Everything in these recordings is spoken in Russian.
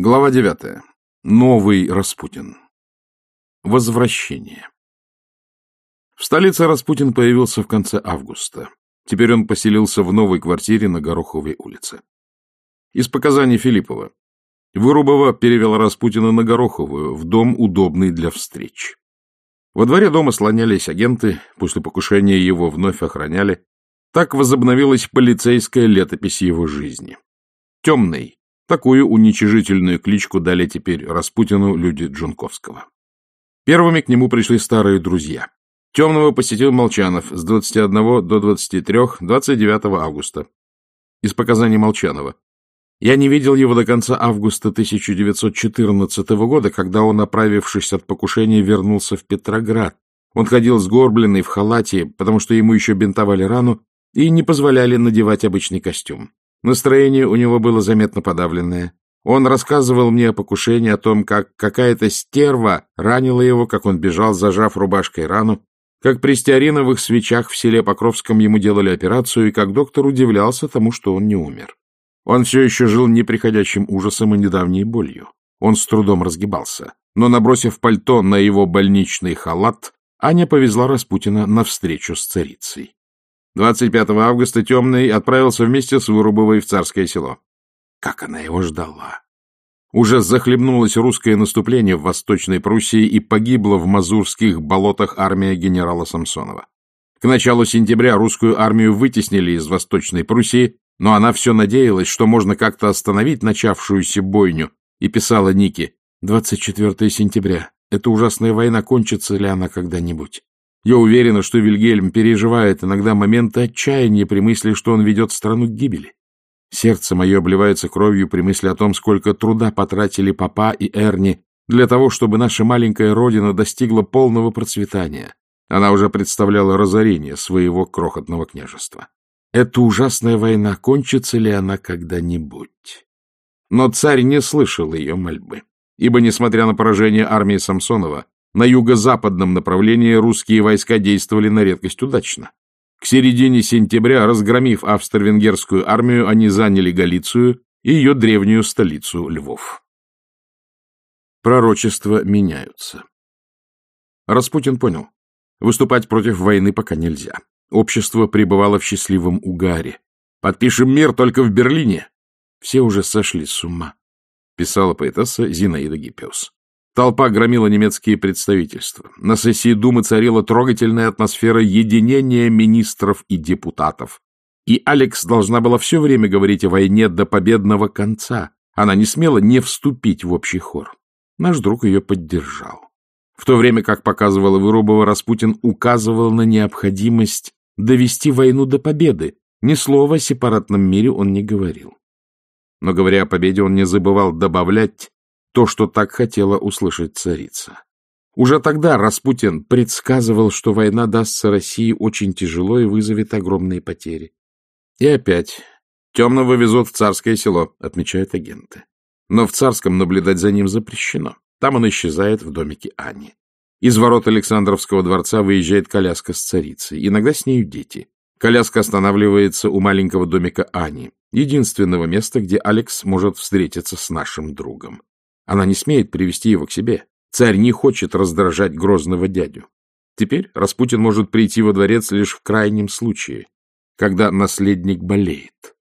Глава 9. Новый Распутин. Возвращение. В столице Распутин появился в конце августа. Теперь он поселился в новой квартире на Гороховой улице. Из показаний Филиппова. Вырубова перевела Распутина на Гороховую, в дом, удобный для встреч. Во дворе дома слонялись агенты, после покушения его вновь охраняли. Так возобновилась полицейская летопись его жизни. Темный, Такую уничижительную кличку дали теперь Распутину люди Джунковского. Первыми к нему пришли старые друзья. Темного посетил Молчанов с 21 до 23, 29 августа. Из показаний Молчанова. Я не видел его до конца августа 1914 года, когда он, оправившись от покушения, вернулся в Петроград. Он ходил сгорбленный в халате, потому что ему еще бинтовали рану и не позволяли надевать обычный костюм. Настроение у него было заметно подавленное. Он рассказывал мне о покушении, о том, как какая-то стерва ранила его, как он бежал, зажав рубашкой рану, как при стеариновых свечах в селе Покровском ему делали операцию, и как доктор удивлялся тому, что он не умер. Он все еще жил неприходящим ужасом и недавней болью. Он с трудом разгибался. Но, набросив пальто на его больничный халат, Аня повезла Распутина на встречу с царицей. 25 августа Темный отправился вместе с Вырубовой в Царское село. Как она его ждала! Уже захлебнулось русское наступление в Восточной Пруссии и погибла в Мазурских болотах армия генерала Самсонова. К началу сентября русскую армию вытеснили из Восточной Пруссии, но она все надеялась, что можно как-то остановить начавшуюся бойню, и писала Нике 24 сентября. Эта ужасная война кончится ли она когда-нибудь? Я уверена, что Вильгельм переживает иногда моменты отчаяния при мысли, что он ведет страну к гибели. Сердце мое обливается кровью при мысли о том, сколько труда потратили папа и Эрни для того, чтобы наша маленькая родина достигла полного процветания. Она уже представляла разорение своего крохотного княжества. Эта ужасная война, кончится ли она когда-нибудь? Но царь не слышал ее мольбы, ибо, несмотря на поражение армии Самсонова, на юго-западном направлении русские войска действовали на редкость удачно. К середине сентября, разгромив австро-венгерскую армию, они заняли Галицию и ее древнюю столицу Львов. Пророчества меняются. Распутин понял, выступать против войны пока нельзя. Общество пребывало в счастливом угаре. «Подпишем мир только в Берлине!» Все уже сошли с ума, писала поэтесса Зинаида Гиппиус. Толпа громила немецкие представительства. На сессии Думы царила трогательная атмосфера единения министров и депутатов. И Алекс должна была все время говорить о войне до победного конца. Она не смела не вступить в общий хор. Наш друг ее поддержал. В то время, как показывала Вырубова, Распутин указывал на необходимость довести войну до победы. Ни слова о сепаратном мире он не говорил. Но, говоря о победе, он не забывал добавлять то, что так хотела услышать царица. Уже тогда Распутин предсказывал, что война дастся России очень тяжело и вызовет огромные потери. И опять темного везут в царское село, отмечают агенты. Но в царском наблюдать за ним запрещено. Там он исчезает в домике Ани. Из ворот Александровского дворца выезжает коляска с царицей, иногда с нею дети. Коляска останавливается у маленького домика Ани, единственного места, где Алекс может встретиться с нашим другом. Она не смеет привести его к себе. Царь не хочет раздражать грозного дядю. Теперь Распутин может прийти во дворец лишь в крайнем случае, когда наследник болеет.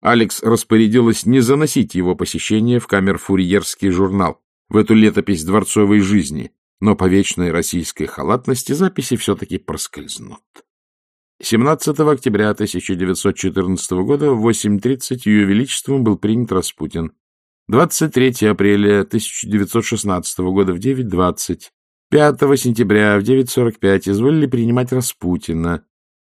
Алекс распорядилась не заносить его посещение в камер-фурьерский журнал, в эту летопись дворцовой жизни, но по вечной российской халатности записи все-таки проскользнут. 17 октября 1914 года в 8.30 Ее Величеством был принят Распутин. 23 апреля 1916 года в 9.20, 5 сентября в 9.45 изволили принимать Распутина.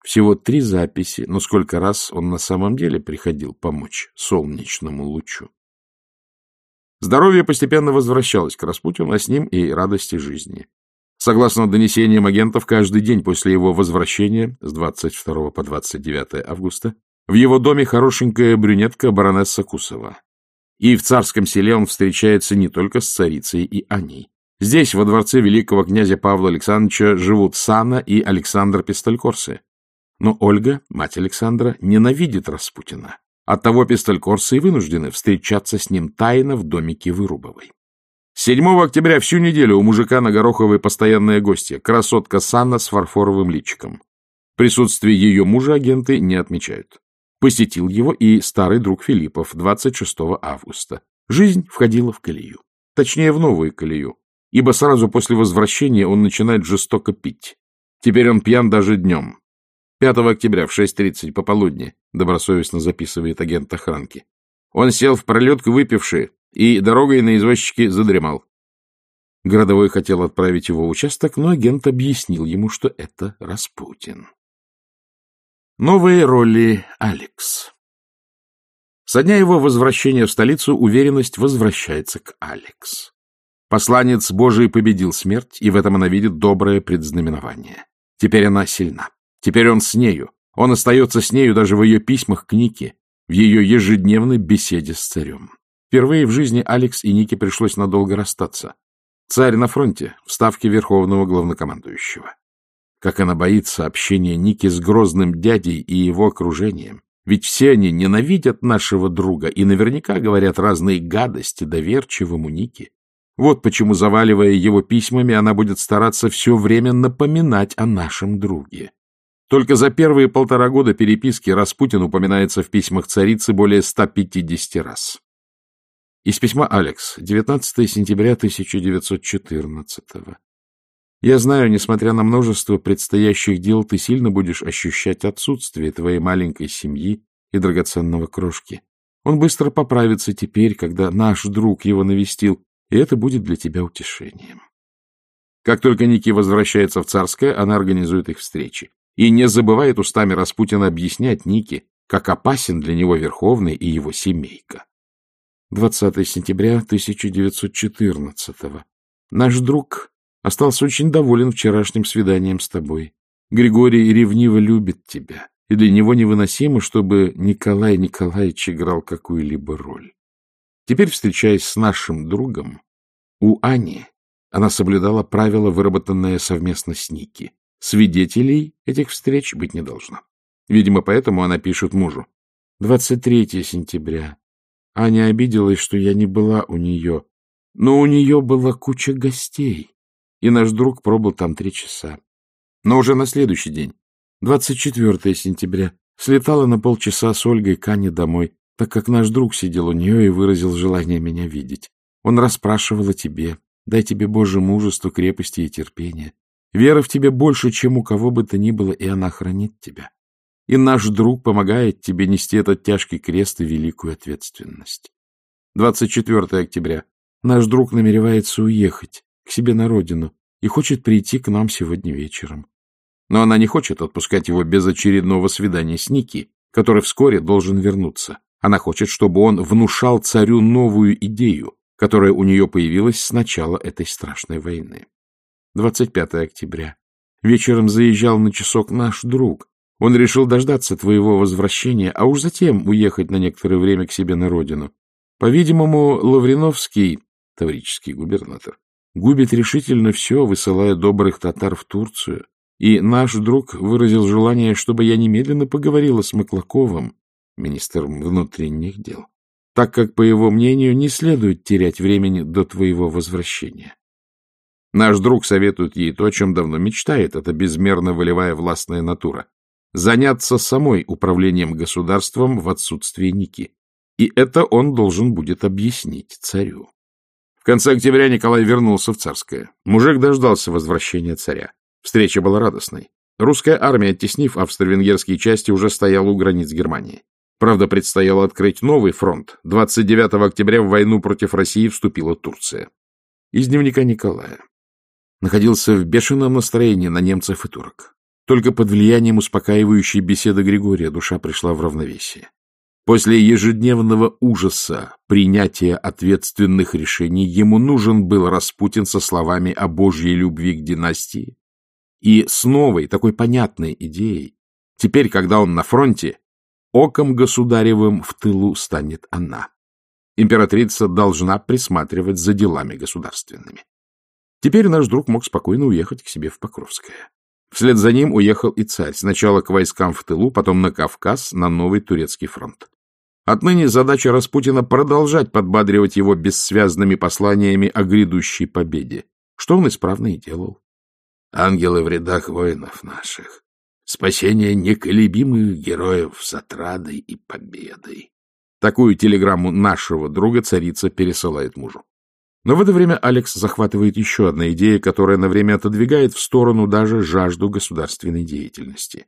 Всего три записи, но сколько раз он на самом деле приходил помочь солнечному лучу. Здоровье постепенно возвращалось к Распутину, а с ним и радости жизни. Согласно донесениям агентов, каждый день после его возвращения, с 22 по 29 августа, в его доме хорошенькая брюнетка баронесса Кусова. И в царском селе он встречается не только с царицей и Аней. Здесь, во дворце великого князя Павла Александровича, живут Сана и Александр Пистолькорсы. Но Ольга, мать Александра, ненавидит Распутина. Оттого пистолькорсы и вынуждены встречаться с ним тайно в домике Вырубовой. 7 октября всю неделю у мужика на Гороховой постоянная гостья, красотка Санна с фарфоровым личиком. Присутствие ее мужа агенты не отмечают. Посетил его и старый друг Филиппов 26 августа. Жизнь входила в колею. Точнее, в новую колею. Ибо сразу после возвращения он начинает жестоко пить. Теперь он пьян даже днем. 5 октября в 6.30 пополудни, добросовестно записывает агент охранки. Он сел в пролетку выпивший и дорогой на извозчике задремал. Городовой хотел отправить его в участок, но агент объяснил ему, что это Распутин. Новые роли Алекс Со дня его возвращения в столицу уверенность возвращается к Алекс. Посланец Божий победил смерть, и в этом она видит доброе предзнаменование. Теперь она сильна. Теперь он с нею. Он остается с нею даже в ее письмах к Нике, в ее ежедневной беседе с царем. Впервые в жизни Алекс и Нике пришлось надолго расстаться. Царь на фронте, в ставке верховного главнокомандующего. Как она боится общения Ники с грозным дядей и его окружением. Ведь все они ненавидят нашего друга и наверняка говорят разные гадости доверчивому Нике. Вот почему, заваливая его письмами, она будет стараться все время напоминать о нашем друге. Только за первые полтора года переписки Распутин упоминается в письмах царицы более 150 раз. Из письма Алекс, 19 сентября 1914 -го. Я знаю, несмотря на множество предстоящих дел, ты сильно будешь ощущать отсутствие твоей маленькой семьи и драгоценного крошки. Он быстро поправится теперь, когда наш друг его навестил, и это будет для тебя утешением. Как только Ники возвращается в Царское, она организует их встречи и не забывает устами Распутина объяснять Нике, как опасен для него Верховный и его семейка. 20 сентября 1914 -го. Наш друг остался очень доволен вчерашним свиданием с тобой. Григорий ревниво любит тебя, и для него невыносимо, чтобы Николай Николаевич играл какую-либо роль. Теперь, встречаясь с нашим другом, у Ани она соблюдала правила, выработанное совместно с Ники. Свидетелей этих встреч быть не должно. Видимо, поэтому она пишет мужу. 23 сентября. Аня обиделась, что я не была у нее. Но у нее была куча гостей, и наш друг пробыл там три часа. Но уже на следующий день, 24 сентября, слетала на полчаса с Ольгой к Ане домой, так как наш друг сидел у нее и выразил желание меня видеть. Он расспрашивал о тебе. Дай тебе, Боже, мужество, крепости и терпения. Вера в тебе больше, чем у кого бы то ни было, и она хранит тебя. И наш друг помогает тебе нести этот тяжкий крест и великую ответственность. 24 октября. Наш друг намеревается уехать к себе на родину и хочет прийти к нам сегодня вечером. Но она не хочет отпускать его без очередного свидания с Ники, который вскоре должен вернуться. Она хочет, чтобы он внушал царю новую идею, которая у нее появилась с начала этой страшной войны. 25 октября. Вечером заезжал на часок наш друг. Он решил дождаться твоего возвращения, а уж затем уехать на некоторое время к себе на родину. По-видимому, Лавриновский, таврический губернатор, губит решительно все, высылая добрых татар в Турцию. И наш друг выразил желание, чтобы я немедленно поговорила с Маклаковым, министром внутренних дел, так как, по его мнению, не следует терять времени до твоего возвращения. Наш друг советует ей то, о чем давно мечтает, это безмерно волевая властная натура. Заняться самой управлением государством в отсутствие Ники. И это он должен будет объяснить царю. В конце октября Николай вернулся в Царское. Мужик дождался возвращения царя. Встреча была радостной. Русская армия, оттеснив австро-венгерские части, уже стояла у границ Германии. Правда, предстояло открыть новый фронт. 29 октября в войну против России вступила Турция. Из дневника Николая находился в бешеном настроении на немцев и турок. Только под влиянием успокаивающей беседы Григория душа пришла в равновесие. После ежедневного ужаса принятия ответственных решений ему нужен был Распутин со словами о Божьей любви к династии и с новой, такой понятной идеей. Теперь, когда он на фронте, оком государевым в тылу станет она. Императрица должна присматривать за делами государственными. Теперь наш друг мог спокойно уехать к себе в Покровское. Вслед за ним уехал и царь, сначала к войскам в тылу, потом на Кавказ, на новый турецкий фронт. Отныне задача Распутина продолжать подбадривать его бессвязными посланиями о грядущей победе, что он исправно и делал. Ангелы в рядах воинов наших, спасение неколебимых героев с отрадой и победой. Такую телеграмму нашего друга царица пересылает мужу. Но в это время Алекс захватывает еще одна идея, которая на время отодвигает в сторону даже жажду государственной деятельности.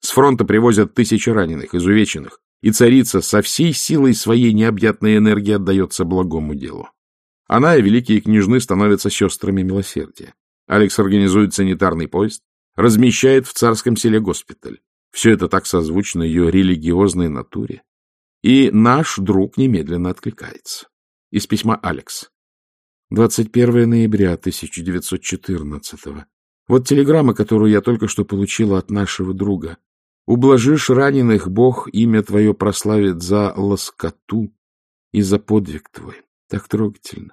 С фронта привозят тысячи раненых, изувеченных, и царица со всей силой своей необъятной энергии отдается благому делу. Она и великие княжны становятся сестрами милосердия. Алекс организует санитарный поезд, размещает в царском селе госпиталь. Все это так созвучно ее религиозной натуре. И наш друг немедленно откликается. Из письма Алекс. 21 ноября 1914 -го. Вот телеграмма, которую я только что получила от нашего друга. Ублажишь раненых, Бог имя твое прославит за лоскоту и за подвиг твой. Так трогательно.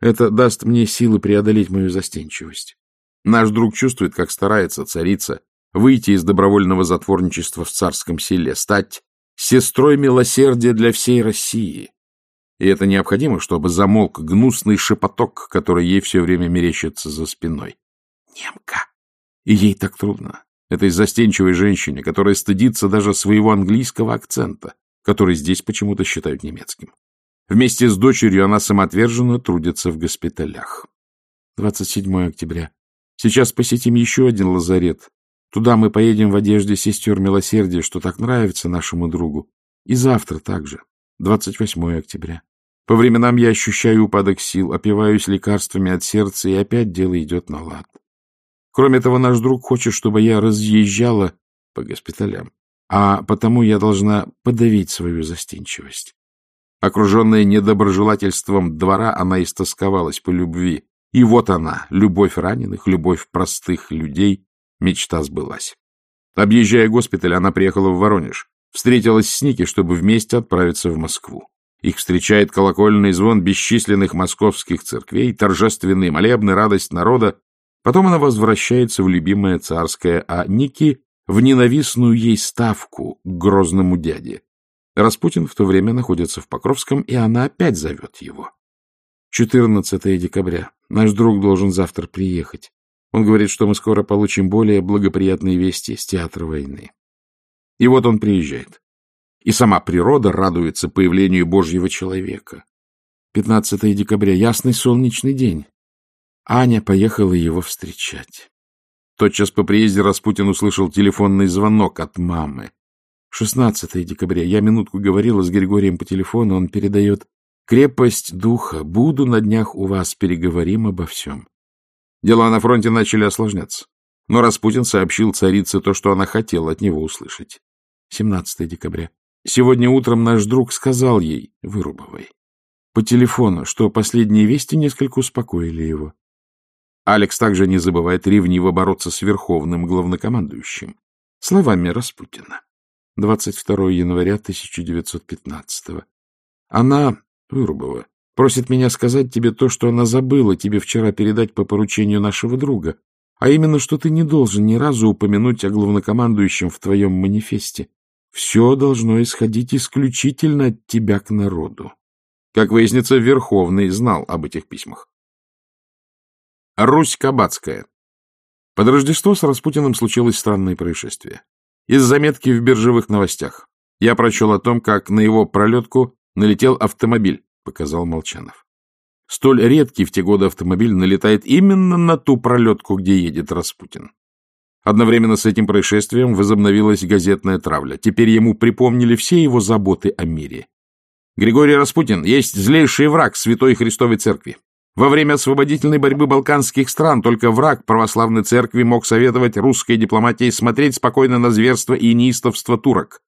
Это даст мне силы преодолеть мою застенчивость. Наш друг чувствует, как старается царица выйти из добровольного затворничества в царском селе, стать сестрой милосердия для всей России. И это необходимо, чтобы замолк гнусный шепоток, который ей все время мерещится за спиной. Немка. И ей так трудно. Этой застенчивой женщине, которая стыдится даже своего английского акцента, который здесь почему-то считают немецким. Вместе с дочерью она самоотверженно трудится в госпиталях. 27 октября. Сейчас посетим еще один лазарет. Туда мы поедем в одежде сестер милосердия, что так нравится нашему другу. И завтра также. 28 октября. По временам я ощущаю упадок сил, опиваюсь лекарствами от сердца, и опять дело идет на лад. Кроме того, наш друг хочет, чтобы я разъезжала по госпиталям, а потому я должна подавить свою застенчивость. Окруженная недоброжелательством двора, она истосковалась по любви. И вот она, любовь раненых, любовь простых людей, мечта сбылась. Объезжая госпиталь, она приехала в Воронеж. Встретилась с Ники, чтобы вместе отправиться в Москву. Их встречает колокольный звон бесчисленных московских церквей, торжественные молебны, радость народа. Потом она возвращается в любимое царское, а Ники — в ненавистную ей ставку к грозному дяде. Распутин в то время находится в Покровском, и она опять зовет его. 14 декабря. Наш друг должен завтра приехать. Он говорит, что мы скоро получим более благоприятные вести с театра войны. И вот он приезжает. И сама природа радуется появлению Божьего человека. 15 декабря. Ясный солнечный день. Аня поехала его встречать. Тотчас по приезде Распутин услышал телефонный звонок от мамы. 16 декабря. Я минутку говорила с Григорием по телефону, он передает «Крепость духа. Буду на днях у вас, переговорим обо всем». Дела на фронте начали осложняться. Но Распутин сообщил царице то, что она хотела от него услышать. 17 декабря. Сегодня утром наш друг сказал ей, Вырубовой, по телефону, что последние вести несколько успокоили его. Алекс также не забывает ревниво бороться с верховным главнокомандующим. Словами Распутина. 22 января 1915 -го. Она, Вырубова, просит меня сказать тебе то, что она забыла тебе вчера передать по поручению нашего друга, а именно, что ты не должен ни разу упомянуть о главнокомандующем в твоем манифесте. Все должно исходить исключительно от тебя к народу. Как выяснится, Верховный знал об этих письмах. Русь Кабацкая. Под Рождество с Распутиным случилось странное происшествие. Из заметки в биржевых новостях. Я прочел о том, как на его пролетку налетел автомобиль, показал Молчанов. Столь редкий в те годы автомобиль налетает именно на ту пролетку, где едет Распутин. Одновременно с этим происшествием возобновилась газетная травля. Теперь ему припомнили все его заботы о мире. Григорий Распутин есть злейший враг Святой Христовой Церкви. Во время освободительной борьбы балканских стран только враг православной церкви мог советовать русской дипломатии смотреть спокойно на зверство и неистовство турок.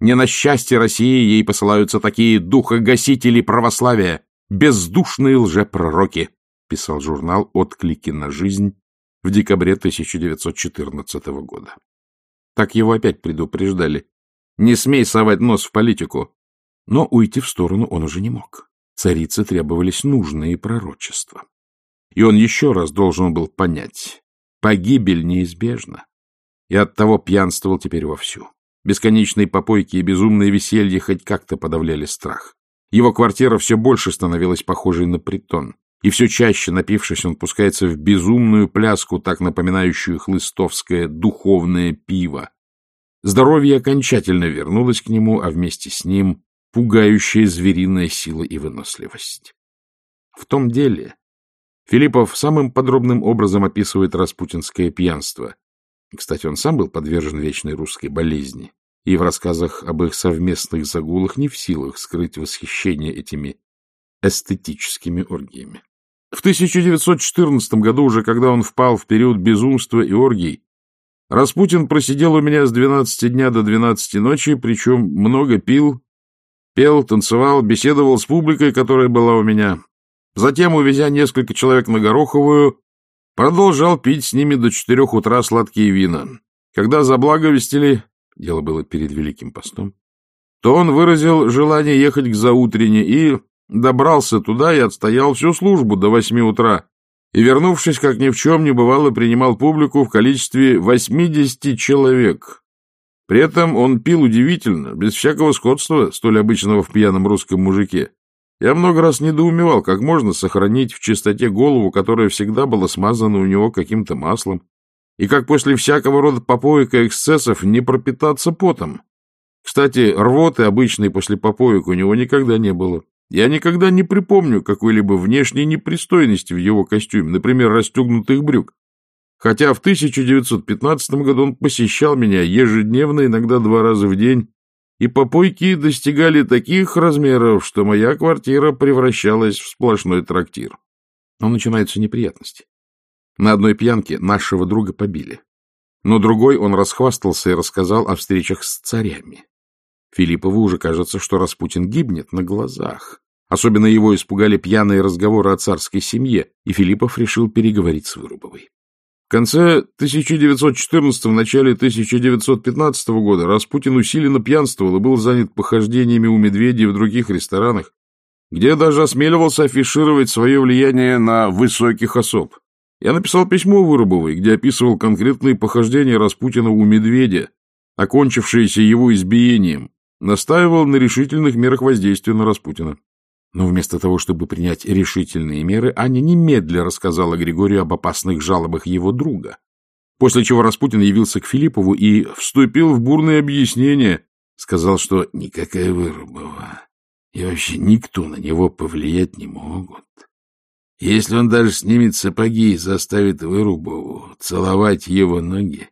Не на счастье России ей посылаются такие духогасители православия, бездушные лжепророки, писал журнал «Отклики на жизнь» в декабре 1914 года. Так его опять предупреждали. Не смей совать нос в политику. Но уйти в сторону он уже не мог. Царице требовались нужные пророчества. И он еще раз должен был понять, погибель неизбежна. И оттого пьянствовал теперь вовсю. Бесконечные попойки и безумное веселье хоть как-то подавляли страх. Его квартира все больше становилась похожей на притон, и все чаще, напившись, он пускается в безумную пляску, так напоминающую хлыстовское духовное пиво. Здоровье окончательно вернулось к нему, а вместе с ним пугающая звериная сила и выносливость. В том деле Филиппов самым подробным образом описывает распутинское пьянство. Кстати, он сам был подвержен вечной русской болезни, и в рассказах об их совместных загулах не в силах скрыть восхищение этими эстетическими оргиями. В 1914 году, уже когда он впал в период безумства и оргий, Распутин просидел у меня с 12 дня до 12 ночи, причем много пил, пел, танцевал, беседовал с публикой, которая была у меня. Затем, увезя несколько человек на Гороховую, продолжал пить с ними до четырех утра сладкие вина. Когда заблаговестили, дело было перед Великим постом, то он выразил желание ехать к заутрене и добрался туда и отстоял всю службу до восьми утра, и, вернувшись, как ни в чем не бывало, принимал публику в количестве восьмидесяти человек. При этом он пил удивительно, без всякого сходства, столь обычного в пьяном русском мужике. Я много раз недоумевал, как можно сохранить в чистоте голову, которая всегда была смазана у него каким-то маслом, и как после всякого рода попоек и эксцессов не пропитаться потом. Кстати, рвоты обычной после попоек у него никогда не было. Я никогда не припомню какой-либо внешней непристойности в его костюме, например, расстегнутых брюк. Хотя в 1915 году он посещал меня ежедневно, иногда два раза в день, и попойки достигали таких размеров, что моя квартира превращалась в сплошной трактир. Но начинаются неприятности. На одной пьянке нашего друга побили. Но другой он расхвастался и рассказал о встречах с царями. Филиппову уже кажется, что Распутин гибнет на глазах. Особенно его испугали пьяные разговоры о царской семье, и Филиппов решил переговорить с Вырубовой. В конце 1914 начале 1915 года Распутин усиленно пьянствовал и был занят похождениями у медведей в других ресторанах, где даже осмеливался афишировать свое влияние на высоких особ. Я написал письмо Вырубовой, где описывал конкретные похождения Распутина у медведя, окончившиеся его избиением, настаивал на решительных мерах воздействия на Распутина. Но вместо того, чтобы принять решительные меры, Аня немедля рассказала Григорию об опасных жалобах его друга. После чего Распутин явился к Филиппову и вступил в бурные объяснения. Сказал, что никакая Вырубова и вообще никто на него повлиять не могут. Если он даже снимет сапоги и заставит Вырубову целовать его ноги,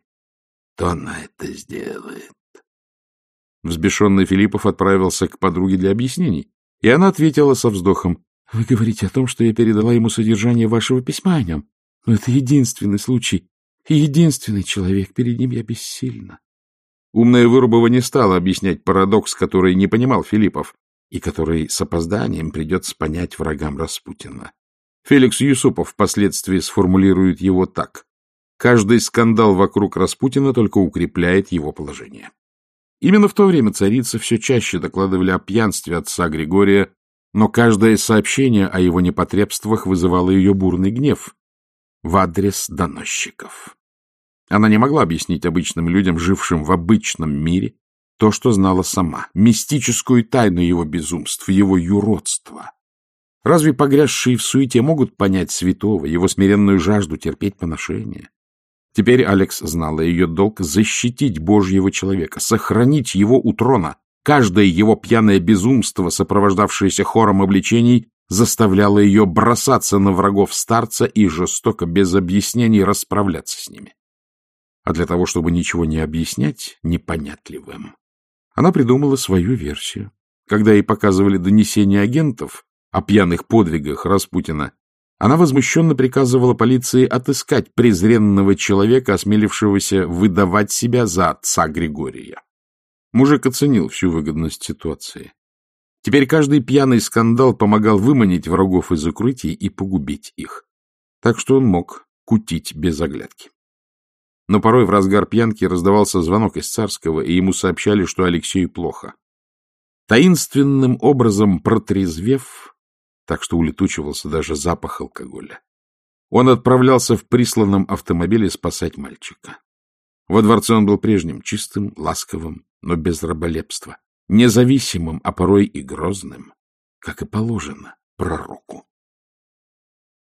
то она это сделает. Взбешенный Филиппов отправился к подруге для объяснений. И она ответила со вздохом. — Вы говорите о том, что я передала ему содержание вашего письма о нем. Но это единственный случай. И единственный человек. Перед ним я бессильна. Умная Вырубова не стала объяснять парадокс, который не понимал Филиппов, и который с опозданием придется понять врагам Распутина. Феликс Юсупов впоследствии сформулирует его так. Каждый скандал вокруг Распутина только укрепляет его положение. Именно в то время царицы все чаще докладывали о пьянстве отца Григория, но каждое сообщение о его непотребствах вызывало ее бурный гнев в адрес доносчиков. Она не могла объяснить обычным людям, жившим в обычном мире, то, что знала сама, мистическую тайну его безумств, его юродства. Разве погрязшие в суете могут понять святого, его смиренную жажду терпеть поношение? Теперь Алекс знала ее долг защитить Божьего человека, сохранить его у трона. Каждое его пьяное безумство, сопровождавшееся хором обличений, заставляло ее бросаться на врагов старца и жестоко, без объяснений, расправляться с ними. А для того, чтобы ничего не объяснять непонятливым, она придумала свою версию. Когда ей показывали донесения агентов о пьяных подвигах Распутина, она возмущенно приказывала полиции отыскать презренного человека, осмелившегося выдавать себя за отца Григория. Мужик оценил всю выгодность ситуации. Теперь каждый пьяный скандал помогал выманить врагов из укрытий и погубить их. Так что он мог кутить без оглядки. Но порой в разгар пьянки раздавался звонок из Царского, и ему сообщали, что Алексею плохо. Таинственным образом протрезвев, так что улетучивался даже запах алкоголя. Он отправлялся в присланном автомобиле спасать мальчика. Во дворце он был прежним, чистым, ласковым, но без раболепства, независимым, а порой и грозным, как и положено пророку.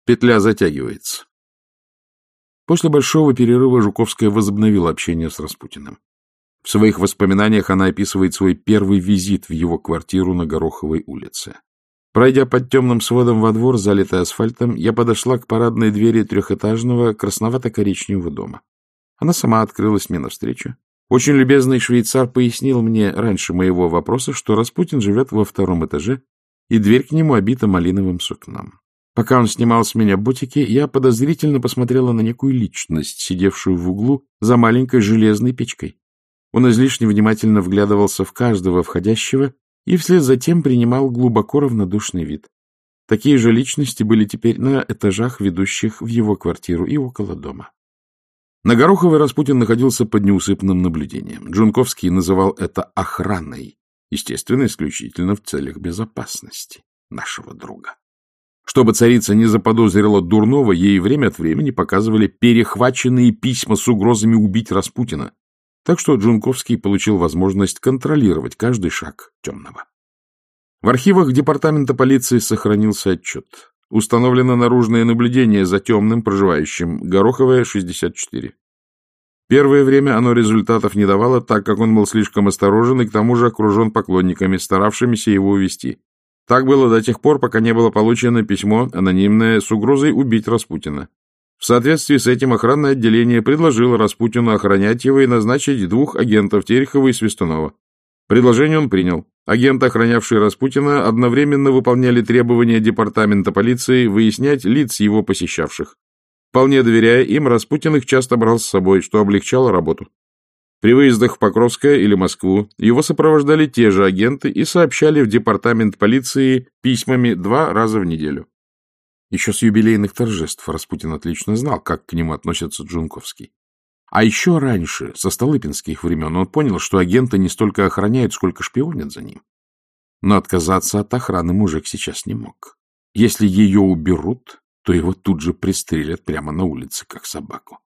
Петля затягивается. После большого перерыва Жуковская возобновила общение с Распутиным. В своих воспоминаниях она описывает свой первый визит в его квартиру на Гороховой улице. Пройдя под темным сводом во двор, залитый асфальтом, я подошла к парадной двери трехэтажного красновато-коричневого дома. Она сама открылась мне навстречу. Очень любезный швейцар пояснил мне раньше моего вопроса, что Распутин живет во втором этаже, и дверь к нему обита малиновым сукном. Пока он снимал с меня бутики, я подозрительно посмотрела на некую личность, сидевшую в углу за маленькой железной печкой. Он излишне внимательно вглядывался в каждого входящего и вслед за тем принимал глубоко равнодушный вид. Такие же личности были теперь на этажах, ведущих в его квартиру и около дома. На Гороховой Распутин находился под неусыпным наблюдением. Джунковский называл это охраной, естественно, исключительно в целях безопасности нашего друга. Чтобы царица не заподозрила дурного, ей время от времени показывали перехваченные письма с угрозами убить Распутина. Так что Джунковский получил возможность контролировать каждый шаг темного. В архивах департамента полиции сохранился отчет. Установлено наружное наблюдение за темным, проживающим, Гороховая, 64. Первое время оно результатов не давало, так как он был слишком осторожен и к тому же окружен поклонниками, старавшимися его увести. Так было до тех пор, пока не было получено письмо, анонимное, с угрозой убить Распутина. В соответствии с этим охранное отделение предложило Распутину охранять его и назначить двух агентов Терехова и Свистунова. Предложение он принял. Агенты, охранявшие Распутина, одновременно выполняли требования департамента полиции выяснять лиц его посещавших. Вполне доверяя им, Распутин их часто брал с собой, что облегчало работу. При выездах в Покровское или Москву его сопровождали те же агенты и сообщали в департамент полиции письмами два раза в неделю. Еще с юбилейных торжеств Распутин отлично знал, как к нему относится Джунковский. А еще раньше, со столыпинских времен, он понял, что агенты не столько охраняют, сколько шпионят за ним. Но отказаться от охраны мужик сейчас не мог. Если ее уберут, то его тут же пристрелят прямо на улице, как собаку.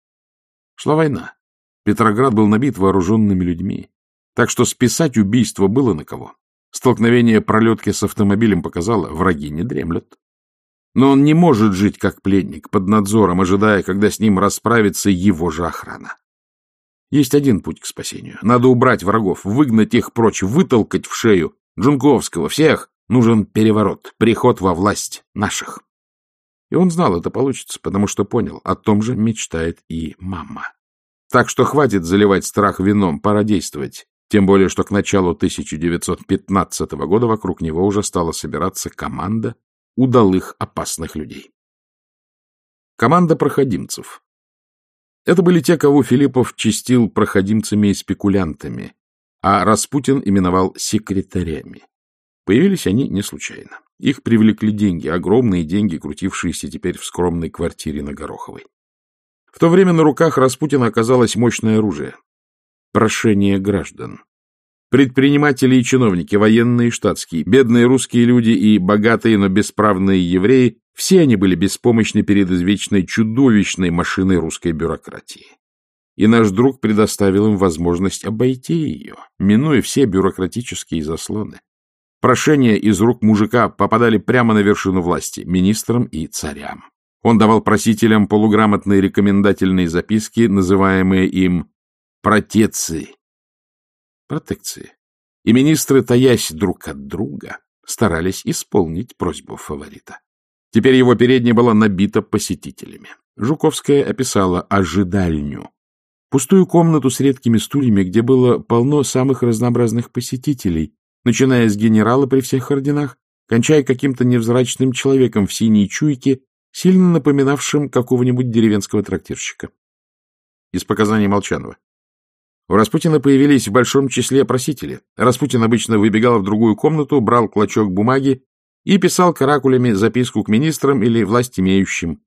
Шла война. Петроград был набит вооруженными людьми, так что списать убийство было на кого. Столкновение пролетки с автомобилем показало, враги не дремлют. Но он не может жить как пленник, под надзором, ожидая, когда с ним расправится его же охрана. Есть один путь к спасению. Надо убрать врагов, выгнать их прочь, вытолкать в шею. Джунковского, всех. Нужен переворот, приход во власть наших. И он знал, это получится, потому что понял, о том же мечтает и мама. Так что хватит заливать страх вином, пора действовать. Тем более, что к началу 1915 года вокруг него уже стала собираться команда удалых опасных людей. Команда проходимцев. Это были те, кого Филиппов чистил проходимцами и спекулянтами, а Распутин именовал секретарями. Появились они не случайно. Их привлекли деньги, огромные деньги, крутившиеся теперь в скромной квартире на Гороховой. В то время на руках Распутина оказалось мощное оружие — прошение граждан. Предприниматели и чиновники, военные и штатские, бедные русские люди и богатые, но бесправные евреи — все они были беспомощны перед извечной чудовищной машиной русской бюрократии. И наш друг предоставил им возможность обойти ее, минуя все бюрократические заслоны. Прошения из рук мужика попадали прямо на вершину власти, министрам и царям. Он давал просителям полуграмотные рекомендательные записки, называемые им протеции. Протекции. И министры, таясь друг от друга, старались исполнить просьбу фаворита. Теперь его передняя была набита посетителями. Жуковская описала ожидальню. Пустую комнату с редкими стульями, где было полно самых разнообразных посетителей, начиная с генерала при всех орденах, кончая каким-то невзрачным человеком в синей чуйке сильно напоминавшим какого-нибудь деревенского трактирщика. Из показаний Молчанова. У Распутина появились в большом числе просители. Распутин обычно выбегал в другую комнату, брал клочок бумаги и писал каракулями записку к министрам или власть имеющим.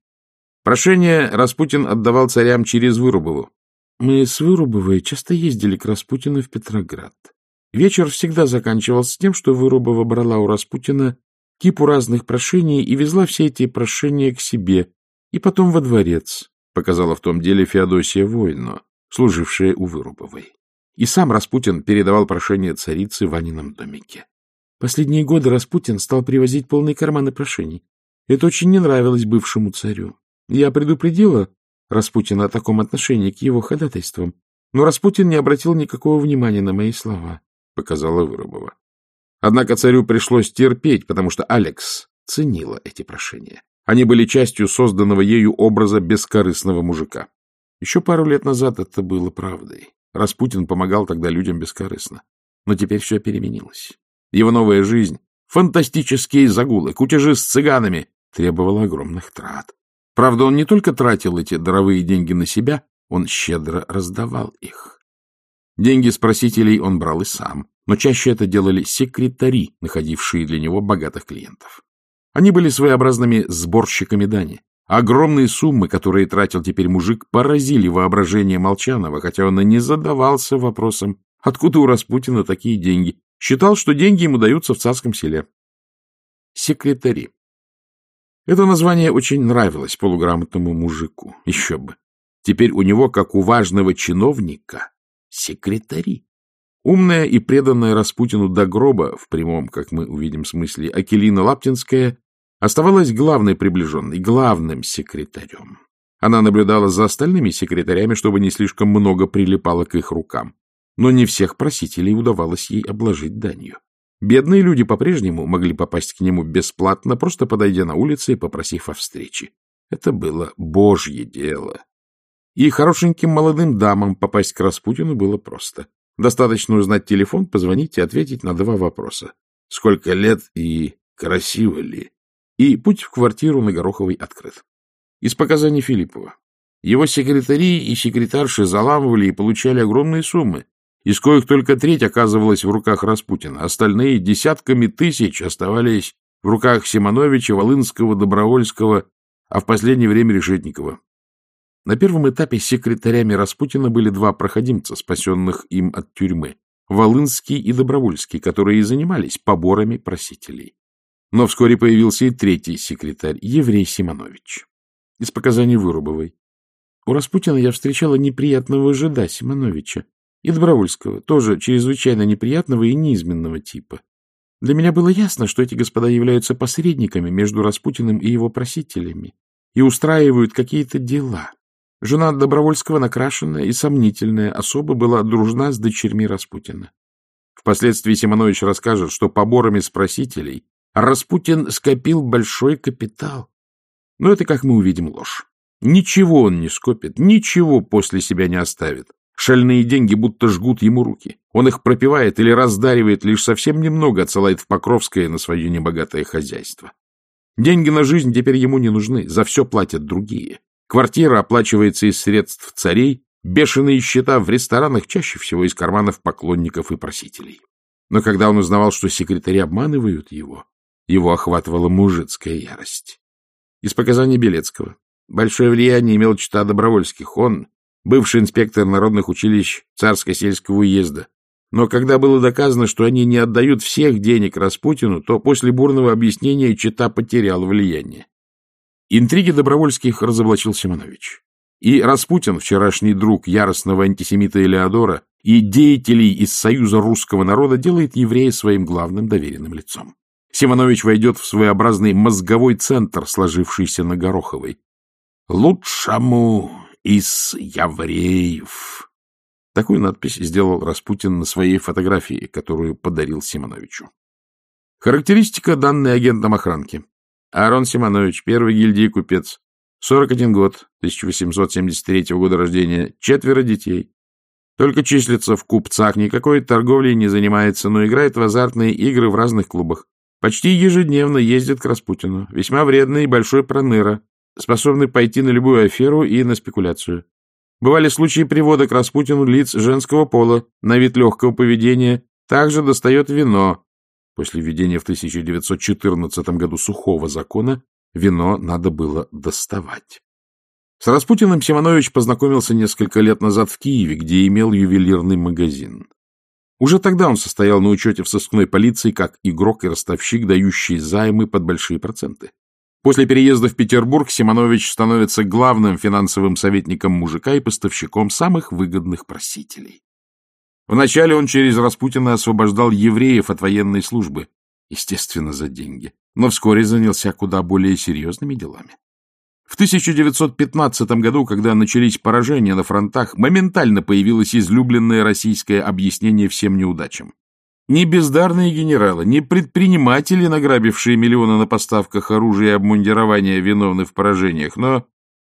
Прошение Распутин отдавал царям через Вырубову. Мы с Вырубовой часто ездили к Распутину в Петроград. Вечер всегда заканчивался тем, что Вырубова брала у Распутина кипу разных прошений и везла все эти прошения к себе и потом во дворец, показала в том деле Феодосия Воину, служившая у Вырубовой. И сам Распутин передавал прошение царицы в Ванином домике. Последние годы Распутин стал привозить полные карманы прошений. Это очень не нравилось бывшему царю. Я предупредила Распутина о таком отношении к его ходатайствам, но Распутин не обратил никакого внимания на мои слова, — показала Вырубова. Однако царю пришлось терпеть, потому что Алекс ценила эти прошения. Они были частью созданного ею образа бескорыстного мужика. Еще пару лет назад это было правдой. Распутин помогал тогда людям бескорыстно. Но теперь все переменилось. Его новая жизнь, фантастические загулы, кутежи с цыганами, требовала огромных трат. Правда, он не только тратил эти даровые деньги на себя, он щедро раздавал их. Деньги спросителей он брал и сам, но чаще это делали секретари, находившие для него богатых клиентов. Они были своеобразными сборщиками дани. Огромные суммы, которые тратил теперь мужик, поразили воображение Молчанова, хотя он и не задавался вопросом, откуда у Распутина такие деньги. Считал, что деньги ему даются в царском селе. Секретари. Это название очень нравилось полуграмотному мужику. Еще бы. Теперь у него, как у важного чиновника, секретари. Умная и преданная Распутину до гроба, в прямом, как мы увидим смысле, Акелина Лаптинская оставалась главной приближенной, главным секретарем. Она наблюдала за остальными секретарями, чтобы не слишком много прилипало к их рукам. Но не всех просителей удавалось ей обложить данью. Бедные люди по-прежнему могли попасть к нему бесплатно, просто подойдя на улице и попросив о встрече. Это было божье дело. И хорошеньким молодым дамам попасть к Распутину было просто. Достаточно узнать телефон, позвонить и ответить на два вопроса. Сколько лет и красиво ли? И путь в квартиру на Гороховой открыт. Из показаний Филиппова. Его секретари и секретарши заламывали и получали огромные суммы, из коих только треть оказывалась в руках Распутина, остальные десятками тысяч оставались в руках Симоновича, Волынского, Добровольского, а в последнее время Решетникова. На первом этапе секретарями Распутина были два проходимца, спасенных им от тюрьмы, Волынский и Добровольский, которые и занимались поборами просителей. Но вскоре появился и третий секретарь, еврей Симонович. Из показаний Вырубовой. У Распутина я встречала неприятного жида Симоновича, и Добровольского, тоже чрезвычайно неприятного и неизменного типа. Для меня было ясно, что эти господа являются посредниками между Распутиным и его просителями и устраивают какие-то дела. Жена Добровольского, накрашенная и сомнительная особа, была дружна с дочерьми Распутина. Впоследствии Симонович расскажет, что поборами спросителей Распутин скопил большой капитал. Но это, как мы увидим, ложь. Ничего он не скопит, ничего после себя не оставит. Шальные деньги будто жгут ему руки. Он их пропивает или раздаривает лишь совсем немного, отсылает в Покровское на свое небогатое хозяйство. Деньги на жизнь теперь ему не нужны, за все платят другие. Квартира оплачивается из средств царей, бешеные счета в ресторанах чаще всего из карманов поклонников и просителей. Но когда он узнавал, что секретари обманывают его, его охватывала мужицкая ярость. Из показаний Белецкого. Большое влияние имел чита Добровольских. Он, бывший инспектор народных училищ Царско-сельского уезда. Но когда было доказано, что они не отдают всех денег Распутину, то после бурного объяснения Чита потерял влияние. Интриги Добровольских разоблачил Симонович. И Распутин, вчерашний друг яростного антисемита Элеодора и деятелей из Союза русского народа, делает еврея своим главным доверенным лицом. Симонович войдет в своеобразный мозговой центр, сложившийся на Гороховой. «Лучшему из евреев. Такую надпись сделал Распутин на своей фотографии, которую подарил Симоновичу. Характеристика, данной агентом охранки. Аарон Симонович, первый гильдии купец. 41 год, 1873 года рождения, четверо детей. Только числится в купцах, никакой торговлей не занимается, но играет в азартные игры в разных клубах. Почти ежедневно ездит к Распутину. Весьма вредный и большой проныра способны пойти на любую аферу и на спекуляцию. Бывали случаи привода к Распутину лиц женского пола, на вид легкого поведения, также достает вино. После введения в 1914 году сухого закона вино надо было доставать. С Распутиным Симонович познакомился несколько лет назад в Киеве, где имел ювелирный магазин. Уже тогда он состоял на учете в сыскной полиции как игрок и ростовщик, дающий займы под большие проценты. После переезда в Петербург Симонович становится главным финансовым советником мужика и поставщиком самых выгодных просителей. Вначале он через Распутина освобождал евреев от военной службы, естественно, за деньги, но вскоре занялся куда более серьезными делами. В 1915 году, когда начались поражения на фронтах, моментально появилось излюбленное российское объяснение всем неудачам. Ни бездарные генералы, ни предприниматели, награбившие миллионы на поставках оружия и обмундирования, виновны в поражениях, но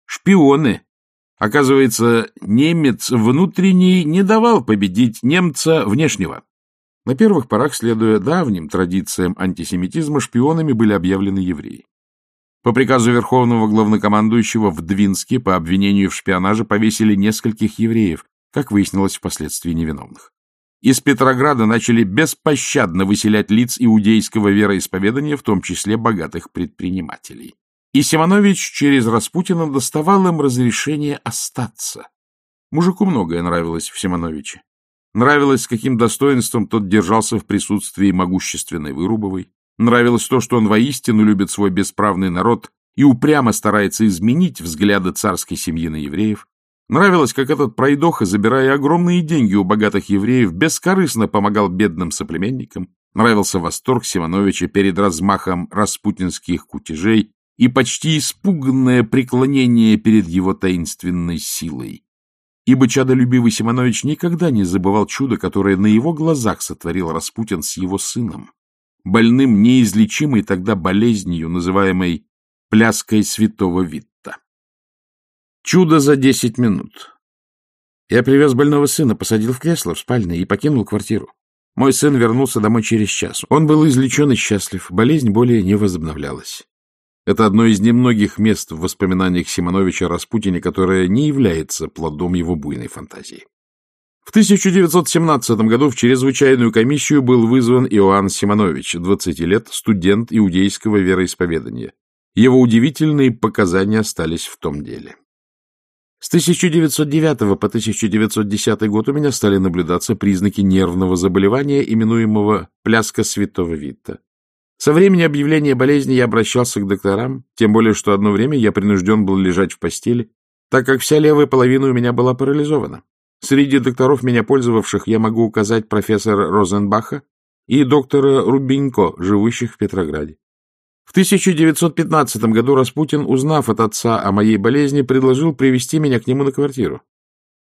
шпионы. Оказывается, немец внутренний не давал победить немца внешнего. На первых порах, следуя давним традициям антисемитизма, шпионами были объявлены евреи. По приказу Верховного Главнокомандующего в Двинске по обвинению в шпионаже повесили нескольких евреев, как выяснилось впоследствии невиновных. Из Петрограда начали беспощадно выселять лиц иудейского вероисповедания, в том числе богатых предпринимателей. И Симонович через Распутина доставал им разрешение остаться. Мужику многое нравилось в Симоновиче. Нравилось, с каким достоинством тот держался в присутствии могущественной Вырубовой, Нравилось то, что он воистину любит свой бесправный народ и упрямо старается изменить взгляды царской семьи на евреев. Нравилось, как этот пройдоха, забирая огромные деньги у богатых евреев, бескорыстно помогал бедным соплеменникам. Нравился восторг Симоновича перед размахом распутинских кутежей и почти испуганное преклонение перед его таинственной силой. Ибо чадолюбивый Симонович никогда не забывал чудо, которое на его глазах сотворил Распутин с его сыном больным неизлечимой тогда болезнью, называемой пляской святого Витта. Чудо за десять минут. Я привез больного сына, посадил в кресло в спальне и покинул квартиру. Мой сын вернулся домой через час. Он был излечен и счастлив, болезнь более не возобновлялась. Это одно из немногих мест в воспоминаниях Симоновича Распутине, которое не является плодом его буйной фантазии. В 1917 году в чрезвычайную комиссию был вызван Иоанн Симонович, 20 лет, студент иудейского вероисповедания. Его удивительные показания остались в том деле. С 1909 по 1910 год у меня стали наблюдаться признаки нервного заболевания, именуемого пляска святого Вита. Со времени объявления болезни я обращался к докторам, тем более, что одно время я принужден был лежать в постели, так как вся левая половина у меня была парализована. Среди докторов, меня пользовавших, я могу указать профессора Розенбаха и доктора Рубинько, живущих в Петрограде. В 1915 году Распутин, узнав от отца о моей болезни, предложил привести меня к нему на квартиру.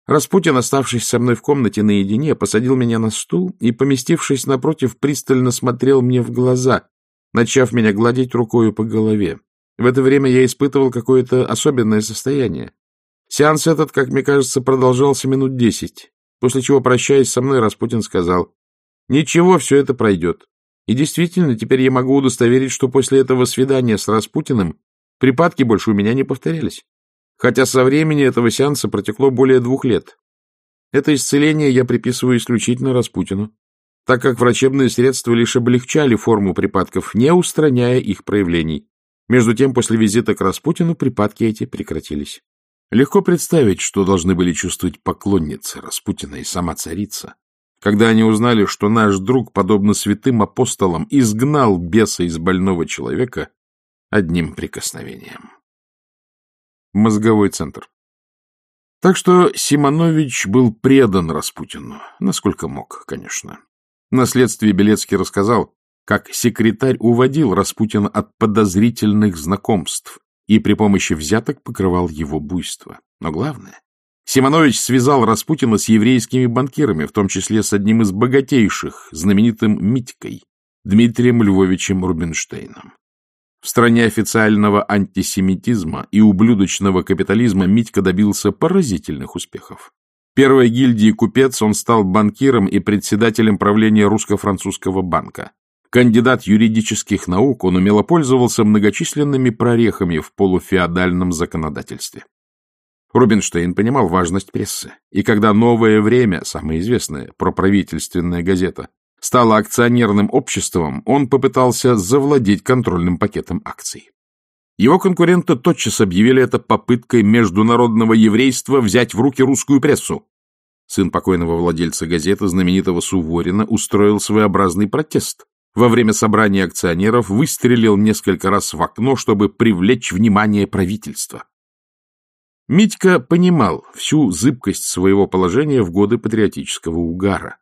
Распутин, оставшись со мной в комнате наедине, посадил меня на стул и, поместившись напротив, пристально смотрел мне в глаза, начав меня гладить рукою по голове. В это время я испытывал какое-то особенное состояние. Сеанс этот, как мне кажется, продолжался минут десять, после чего, прощаясь со мной, Распутин сказал, «Ничего, все это пройдет». И действительно, теперь я могу удостоверить, что после этого свидания с Распутиным припадки больше у меня не повторялись, хотя со времени этого сеанса протекло более двух лет. Это исцеление я приписываю исключительно Распутину, так как врачебные средства лишь облегчали форму припадков, не устраняя их проявлений. Между тем, после визита к Распутину припадки эти прекратились. Легко представить, что должны были чувствовать поклонницы Распутина и сама царица, когда они узнали, что наш друг, подобно святым апостолам, изгнал беса из больного человека одним прикосновением. Мозговой центр. Так что Симонович был предан Распутину, насколько мог, конечно. На следствии Белецкий рассказал, как секретарь уводил Распутина от подозрительных знакомств, и при помощи взяток покрывал его буйство. Но главное, Симонович связал Распутина с еврейскими банкирами, в том числе с одним из богатейших, знаменитым Митькой, Дмитрием Львовичем Рубинштейном. В стране официального антисемитизма и ублюдочного капитализма Митька добился поразительных успехов. Первой гильдии купец он стал банкиром и председателем правления русско-французского банка. Кандидат юридических наук, он умело пользовался многочисленными прорехами в полуфеодальном законодательстве. Рубинштейн понимал важность прессы, и когда «Новое время», самая известная проправительственная газета, стала акционерным обществом, он попытался завладеть контрольным пакетом акций. Его конкуренты тотчас объявили это попыткой международного еврейства взять в руки русскую прессу. Сын покойного владельца газеты, знаменитого Суворина, устроил своеобразный протест, во время собрания акционеров выстрелил несколько раз в окно, чтобы привлечь внимание правительства. Митька понимал всю зыбкость своего положения в годы патриотического угара.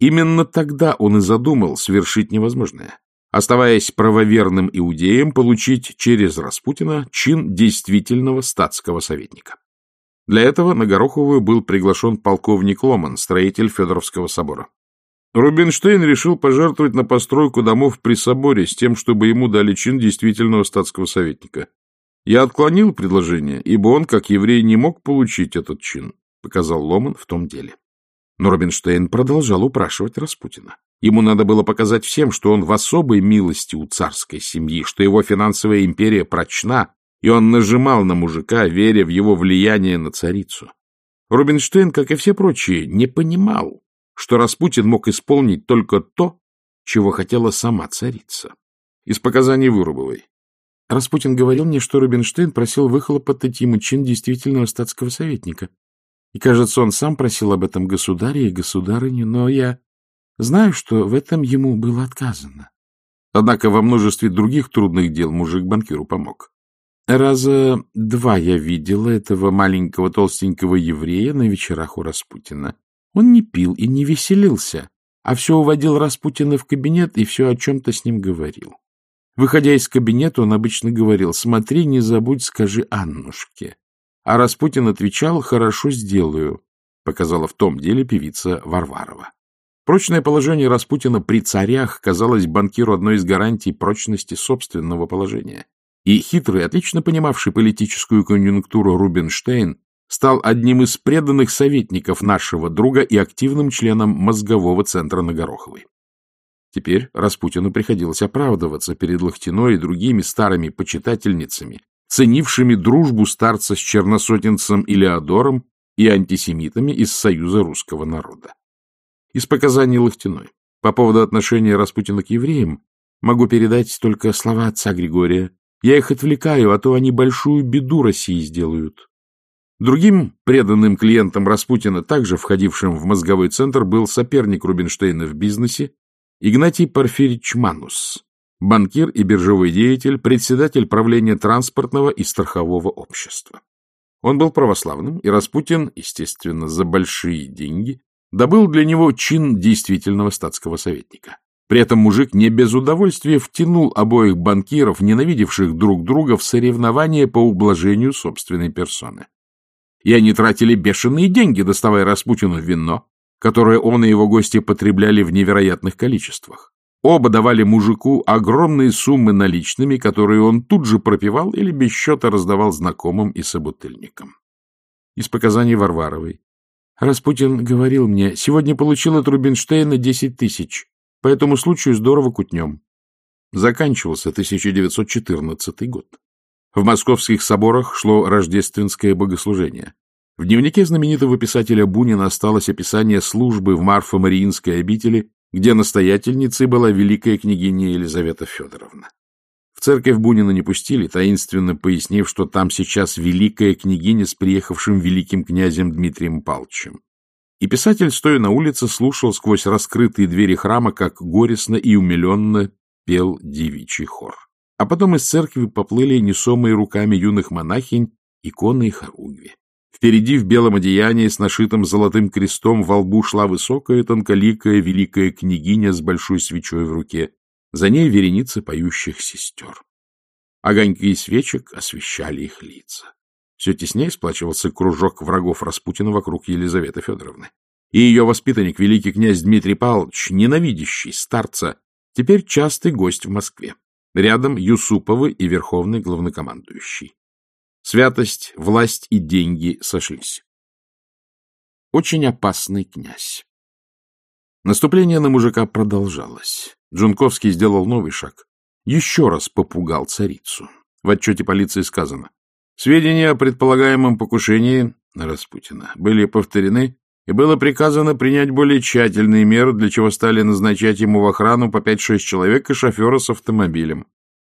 Именно тогда он и задумал свершить невозможное. Оставаясь правоверным иудеем, получить через Распутина чин действительного статского советника. Для этого на Гороховую был приглашен полковник Ломан, строитель Федоровского собора. Рубинштейн решил пожертвовать на постройку домов при соборе с тем, чтобы ему дали чин действительного статского советника. Я отклонил предложение, ибо он, как еврей, не мог получить этот чин, показал Ломан в том деле. Но Рубинштейн продолжал упрашивать Распутина. Ему надо было показать всем, что он в особой милости у царской семьи, что его финансовая империя прочна, и он нажимал на мужика, веря в его влияние на царицу. Рубинштейн, как и все прочие, не понимал, что Распутин мог исполнить только то, чего хотела сама царица. Из показаний Вырубовой. Распутин говорил мне, что Рубинштейн просил выхлопотать ему чин действительного статского советника. И, кажется, он сам просил об этом государя и государыне, но я знаю, что в этом ему было отказано. Однако во множестве других трудных дел мужик банкиру помог. Раза два я видела этого маленького толстенького еврея на вечерах у Распутина. Он не пил и не веселился, а все уводил Распутина в кабинет и все о чем-то с ним говорил. Выходя из кабинета, он обычно говорил, смотри, не забудь, скажи Аннушке. А Распутин отвечал «хорошо сделаю», показала в том деле певица Варварова. Прочное положение Распутина при царях казалось банкиру одной из гарантий прочности собственного положения. И хитрый, отлично понимавший политическую конъюнктуру Рубинштейн стал одним из преданных советников нашего друга и активным членом мозгового центра на Гороховой. Теперь Распутину приходилось оправдываться перед Лохтиной и другими старыми почитательницами ценившими дружбу старца с черносотенцем Илеодором и антисемитами из Союза русского народа. Из показаний Лохтиной по поводу отношения Распутина к евреям могу передать только слова отца Григория. Я их отвлекаю, а то они большую беду России сделают. Другим преданным клиентом Распутина, также входившим в мозговой центр, был соперник Рубинштейна в бизнесе Игнатий Порфирьевич Манус, банкир и биржевой деятель, председатель правления транспортного и страхового общества. Он был православным, и Распутин, естественно, за большие деньги, добыл для него чин действительного статского советника. При этом мужик не без удовольствия втянул обоих банкиров, ненавидевших друг друга, в соревнования по ублажению собственной персоны. И они тратили бешеные деньги, доставая Распутину вино, которое он и его гости потребляли в невероятных количествах. Оба давали мужику огромные суммы наличными, которые он тут же пропивал или без счета раздавал знакомым и собутыльникам. Из показаний Варваровой. Распутин говорил мне, сегодня получил от Рубинштейна десять тысяч, по этому случаю здорово кутнем. Заканчивался 1914 год. В московских соборах шло рождественское богослужение. В дневнике знаменитого писателя Бунина осталось описание службы в Марфо-Мариинской обители где настоятельницей была великая княгиня Елизавета Федоровна. В церковь Бунина не пустили, таинственно пояснив, что там сейчас великая княгиня с приехавшим великим князем Дмитрием Палчем. И писатель, стоя на улице, слушал сквозь раскрытые двери храма, как горестно и умиленно пел девичий хор. А потом из церкви поплыли несомые руками юных монахинь иконы и хоругви. Впереди в белом одеянии с нашитым золотым крестом во лбу шла высокая, тонколикая, великая княгиня с большой свечой в руке. За ней вереница поющих сестер. Огоньки свечек освещали их лица. Все теснее сплачивался кружок врагов Распутина вокруг Елизаветы Федоровны. И ее воспитанник, великий князь Дмитрий Павлович, ненавидящий старца, теперь частый гость в Москве. Рядом Юсуповы и верховный главнокомандующий. Святость, власть и деньги сошлись. Очень опасный князь. Наступление на мужика продолжалось. Джунковский сделал новый шаг. Еще раз попугал царицу. В отчете полиции сказано. Сведения о предполагаемом покушении на Распутина были повторены, и было приказано принять более тщательные меры, для чего стали назначать ему в охрану по 5-6 человек и шофера с автомобилем.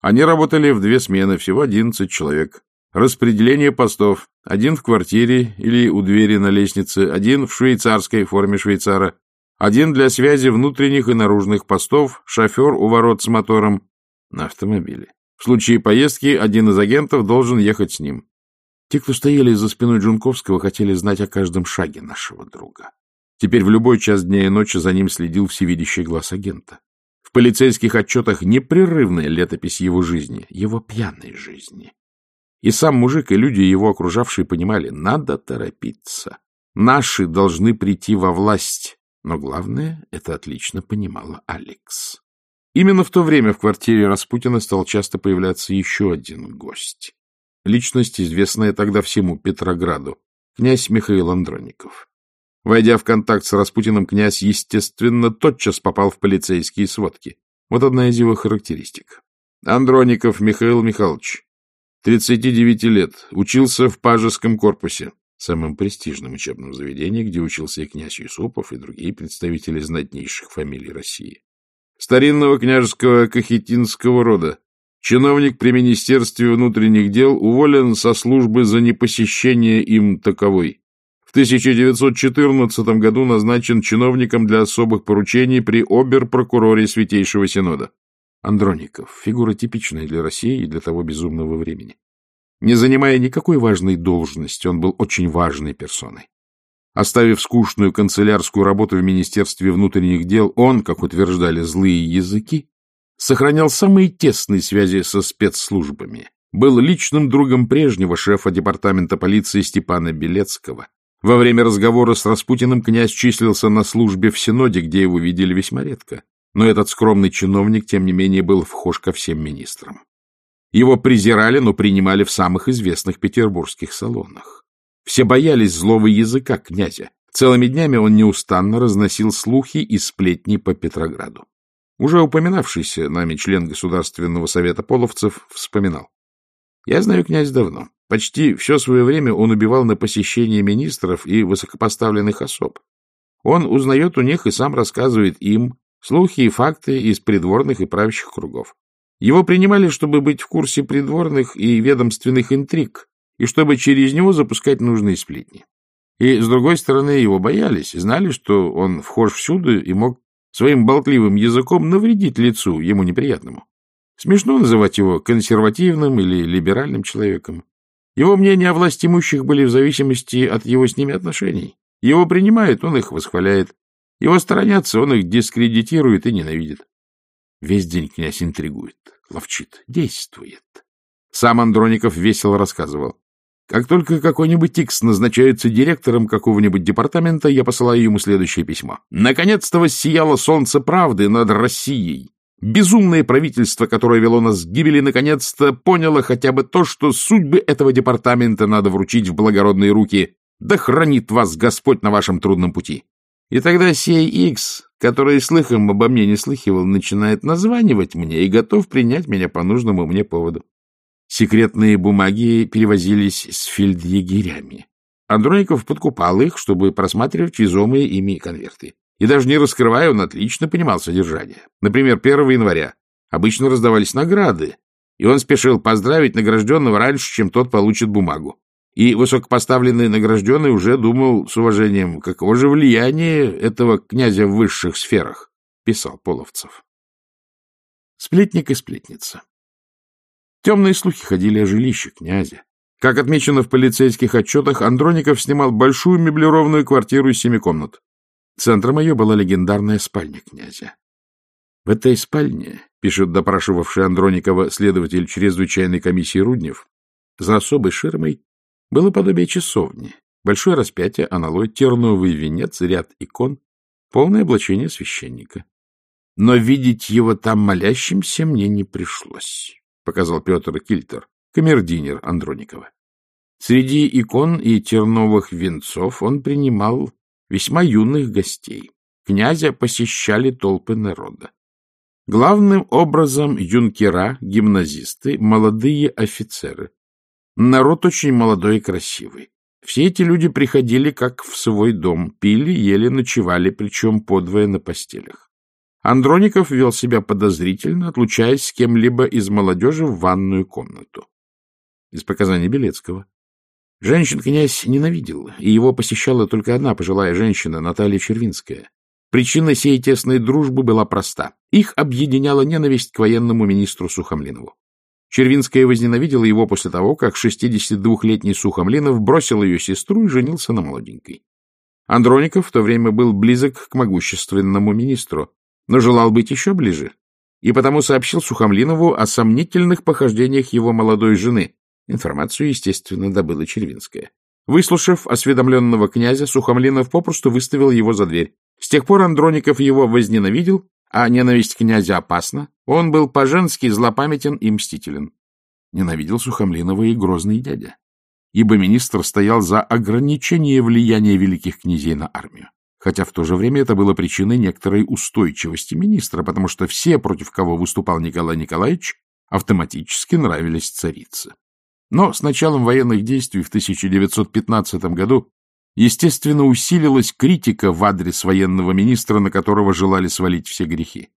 Они работали в две смены, всего 11 человек. Распределение постов. Один в квартире или у двери на лестнице, один в швейцарской форме швейцара, один для связи внутренних и наружных постов, шофер у ворот с мотором на автомобиле. В случае поездки один из агентов должен ехать с ним. Те, кто стояли за спиной Джунковского, хотели знать о каждом шаге нашего друга. Теперь в любой час дня и ночи за ним следил всевидящий глаз агента. В полицейских отчетах непрерывная летопись его жизни, его пьяной жизни. И сам мужик, и люди, его окружавшие, понимали, надо торопиться. Наши должны прийти во власть. Но главное, это отлично понимала Алекс. Именно в то время в квартире Распутина стал часто появляться еще один гость. Личность, известная тогда всему Петрограду, князь Михаил Андроников. Войдя в контакт с Распутиным, князь, естественно, тотчас попал в полицейские сводки. Вот одна из его характеристик. Андроников Михаил Михайлович, 39 лет, учился в Пажеском корпусе, самом престижном учебном заведении, где учился и князь Юсупов, и другие представители знатнейших фамилий России. Старинного княжеского кахетинского рода, чиновник при Министерстве внутренних дел, уволен со службы за непосещение им таковой. В 1914 году назначен чиновником для особых поручений при обер-прокуроре Святейшего Синода. Андроников, фигура типичная для России и для того безумного времени. Не занимая никакой важной должности, он был очень важной персоной. Оставив скучную канцелярскую работу в Министерстве внутренних дел, он, как утверждали злые языки, сохранял самые тесные связи со спецслужбами, был личным другом прежнего шефа департамента полиции Степана Белецкого. Во время разговора с Распутиным князь числился на службе в Синоде, где его видели весьма редко. Но этот скромный чиновник, тем не менее, был вхож ко всем министрам. Его презирали, но принимали в самых известных петербургских салонах. Все боялись злого языка князя. Целыми днями он неустанно разносил слухи и сплетни по Петрограду. Уже упоминавшийся нами член Государственного совета половцев вспоминал. Я знаю князь давно. Почти все свое время он убивал на посещение министров и высокопоставленных особ. Он узнает у них и сам рассказывает им слухи и факты из придворных и правящих кругов. Его принимали, чтобы быть в курсе придворных и ведомственных интриг, и чтобы через него запускать нужные сплетни. И, с другой стороны, его боялись, знали, что он вхож всюду и мог своим болтливым языком навредить лицу, ему неприятному. Смешно называть его консервативным или либеральным человеком. Его мнения о власти имущих были в зависимости от его с ними отношений. Его принимают, он их восхваляет. Его сторонятся, он их дискредитирует и ненавидит. Весь день князь интригует, ловчит, действует. Сам Андроников весело рассказывал. Как только какой-нибудь Икс назначается директором какого-нибудь департамента, я посылаю ему следующее письмо. Наконец-то воссияло солнце правды над Россией. Безумное правительство, которое вело нас к гибели, наконец-то поняло хотя бы то, что судьбы этого департамента надо вручить в благородные руки. Да хранит вас Господь на вашем трудном пути. И тогда сей Икс который слыхом обо мне не слыхивал, начинает названивать мне и готов принять меня по нужному мне поводу. Секретные бумаги перевозились с фельдъегерями. Андроников подкупал их, чтобы просматривать везомые ими конверты. И даже не раскрывая, он отлично понимал содержание. Например, 1 января обычно раздавались награды, и он спешил поздравить награжденного раньше, чем тот получит бумагу. И высокопоставленный награжденный уже думал с уважением, каково же влияние этого князя в высших сферах, писал Половцев. Сплетник и сплетница. Темные слухи ходили о жилище князя. Как отмечено в полицейских отчетах, Андроников снимал большую меблированную квартиру из семи комнат. Центром ее была легендарная спальня князя. В этой спальне, пишет допрашивавший Андроникова следователь чрезвычайной комиссии Руднев, за особой ширмой было подобие часовни, большое распятие, аналой, терновый венец, ряд икон, полное облачение священника. Но видеть его там молящимся мне не пришлось, показал Петр Кильтер, камердинер Андроникова. Среди икон и терновых венцов он принимал весьма юных гостей. Князя посещали толпы народа. Главным образом юнкера, гимназисты, молодые офицеры. Народ очень молодой и красивый. Все эти люди приходили как в свой дом, пили, ели, ночевали, причем подвое на постелях. Андроников вел себя подозрительно, отлучаясь с кем-либо из молодежи в ванную комнату. Из показаний Белецкого. Женщин князь ненавидел, и его посещала только одна пожилая женщина, Наталья Червинская. Причина сей тесной дружбы была проста. Их объединяла ненависть к военному министру Сухомлинову. Червинская возненавидела его после того, как 62-летний Сухомлинов бросил ее сестру и женился на молоденькой. Андроников в то время был близок к могущественному министру, но желал быть еще ближе, и потому сообщил Сухомлинову о сомнительных похождениях его молодой жены. Информацию, естественно, добыла Червинская. Выслушав осведомленного князя, Сухомлинов попросту выставил его за дверь. С тех пор Андроников его возненавидел, а ненависть князя опасна. Он был по-женски злопамятен и мстителен. Ненавидел Сухомлинова и грозный дядя, ибо министр стоял за ограничение влияния великих князей на армию. Хотя в то же время это было причиной некоторой устойчивости министра, потому что все, против кого выступал Николай Николаевич, автоматически нравились царице. Но с началом военных действий в 1915 году, естественно, усилилась критика в адрес военного министра, на которого желали свалить все грехи.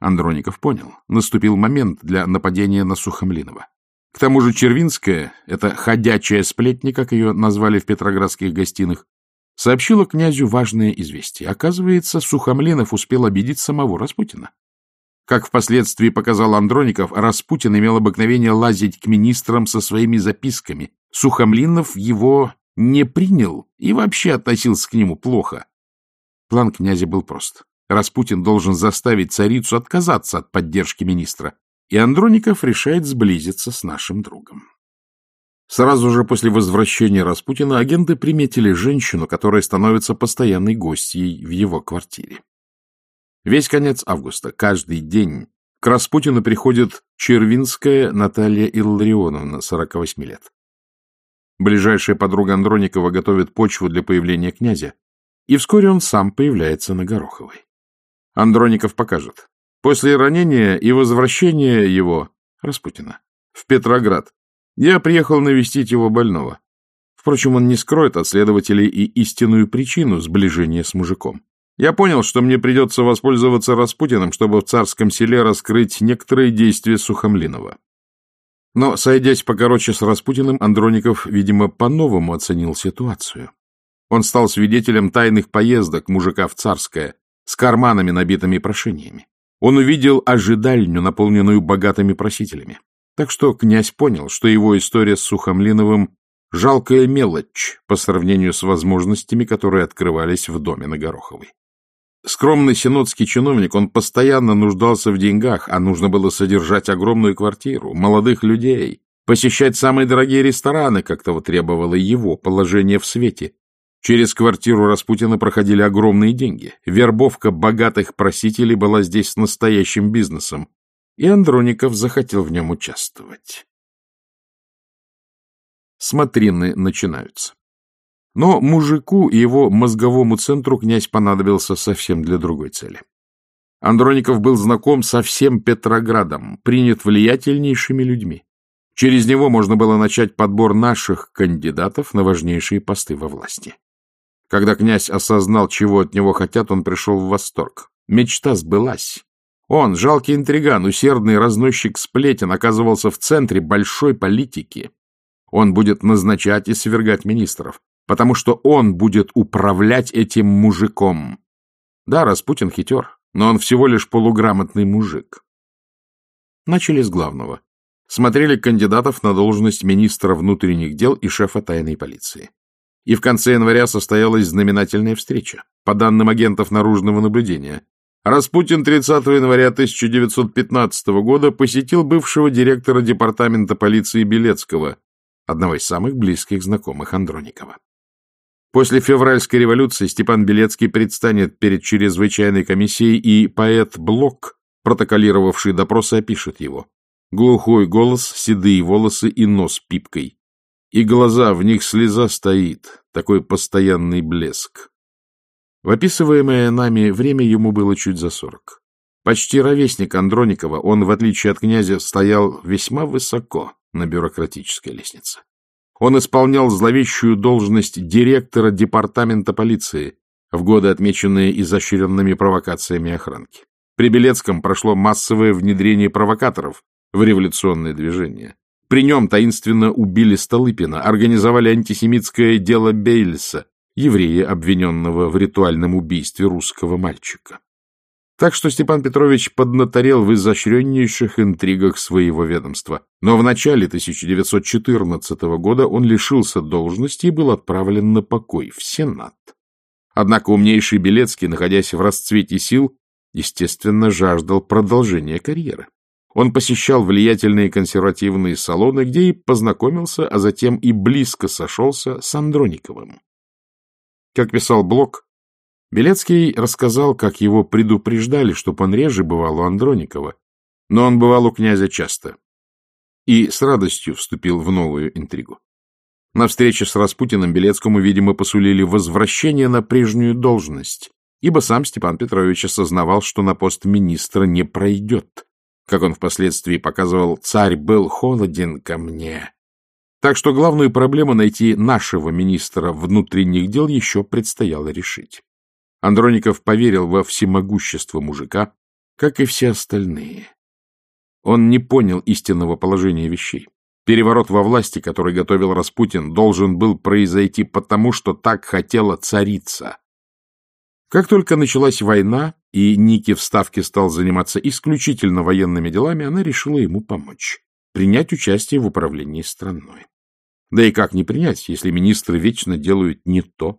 Андроников понял, наступил момент для нападения на Сухомлинова. К тому же Червинская, это ходячая сплетня, как ее назвали в петроградских гостиных, сообщила князю важное известие. Оказывается, Сухомлинов успел обидеть самого Распутина. Как впоследствии показал Андроников, Распутин имел обыкновение лазить к министрам со своими записками. Сухомлинов его не принял и вообще относился к нему плохо. План князя был прост. Распутин должен заставить царицу отказаться от поддержки министра, и Андроников решает сблизиться с нашим другом. Сразу же после возвращения Распутина агенты приметили женщину, которая становится постоянной гостьей в его квартире. Весь конец августа, каждый день, к Распутину приходит Червинская Наталья Илларионовна, 48 лет. Ближайшая подруга Андроникова готовит почву для появления князя, и вскоре он сам появляется на Гороховой. Андроников покажет. После ранения и возвращения его, Распутина, в Петроград, я приехал навестить его больного. Впрочем, он не скроет от следователей и истинную причину сближения с мужиком. Я понял, что мне придется воспользоваться Распутиным, чтобы в царском селе раскрыть некоторые действия Сухомлинова. Но, сойдясь покороче с Распутиным, Андроников, видимо, по-новому оценил ситуацию. Он стал свидетелем тайных поездок мужика в Царское с карманами, набитыми прошениями. Он увидел ожидальню, наполненную богатыми просителями. Так что князь понял, что его история с Сухомлиновым — жалкая мелочь по сравнению с возможностями, которые открывались в доме на Гороховой. Скромный синодский чиновник, он постоянно нуждался в деньгах, а нужно было содержать огромную квартиру, молодых людей, посещать самые дорогие рестораны, как того требовало его положение в свете. Через квартиру Распутина проходили огромные деньги. Вербовка богатых просителей была здесь настоящим бизнесом, и Андроников захотел в нем участвовать. Смотрины начинаются. Но мужику и его мозговому центру князь понадобился совсем для другой цели. Андроников был знаком со всем Петроградом, принят влиятельнейшими людьми. Через него можно было начать подбор наших кандидатов на важнейшие посты во власти. Когда князь осознал, чего от него хотят, он пришел в восторг. Мечта сбылась. Он, жалкий интриган, усердный разносчик сплетен, оказывался в центре большой политики. Он будет назначать и свергать министров, потому что он будет управлять этим мужиком. Да, Распутин хитер, но он всего лишь полуграмотный мужик. Начали с главного. Смотрели кандидатов на должность министра внутренних дел и шефа тайной полиции. И в конце января состоялась знаменательная встреча. По данным агентов наружного наблюдения, Распутин 30 января 1915 года посетил бывшего директора департамента полиции Белецкого, одного из самых близких знакомых Андроникова. После февральской революции Степан Белецкий предстанет перед чрезвычайной комиссией, и поэт Блок, протоколировавший допрос, опишет его. Глухой голос, седые волосы и нос пипкой. И глаза, в них слеза стоит, такой постоянный блеск. В описываемое нами время ему было чуть за сорок. Почти ровесник Андроникова, он, в отличие от князя, стоял весьма высоко на бюрократической лестнице. Он исполнял зловещую должность директора департамента полиции в годы, отмеченные изощренными провокациями охранки. При Белецком прошло массовое внедрение провокаторов в революционное движение. При нем таинственно убили Столыпина, организовали антисемитское дело Бейльса, еврея, обвиненного в ритуальном убийстве русского мальчика. Так что Степан Петрович поднаторел в изощреннейших интригах своего ведомства. Но в начале 1914 года он лишился должности и был отправлен на покой в Сенат. Однако умнейший Белецкий, находясь в расцвете сил, естественно, жаждал продолжения карьеры. Он посещал влиятельные консервативные салоны, где и познакомился, а затем и близко сошелся с Андрониковым. Как писал Блок, Белецкий рассказал, как его предупреждали, чтоб он реже бывал у Андроникова, но он бывал у князя часто и с радостью вступил в новую интригу. На встрече с Распутиным Белецкому, видимо, посулили возвращение на прежнюю должность, ибо сам Степан Петрович осознавал, что на пост министра не пройдет. Как он впоследствии показывал, царь был холоден ко мне. Так что главную проблему найти нашего министра внутренних дел еще предстояло решить. Андроников поверил во всемогущество мужика, как и все остальные. Он не понял истинного положения вещей. Переворот во власти, который готовил Распутин, должен был произойти потому, что так хотела царица. Как только началась война, и Ники в Ставке стал заниматься исключительно военными делами, она решила ему помочь, принять участие в управлении страной. Да и как не принять, если министры вечно делают не то,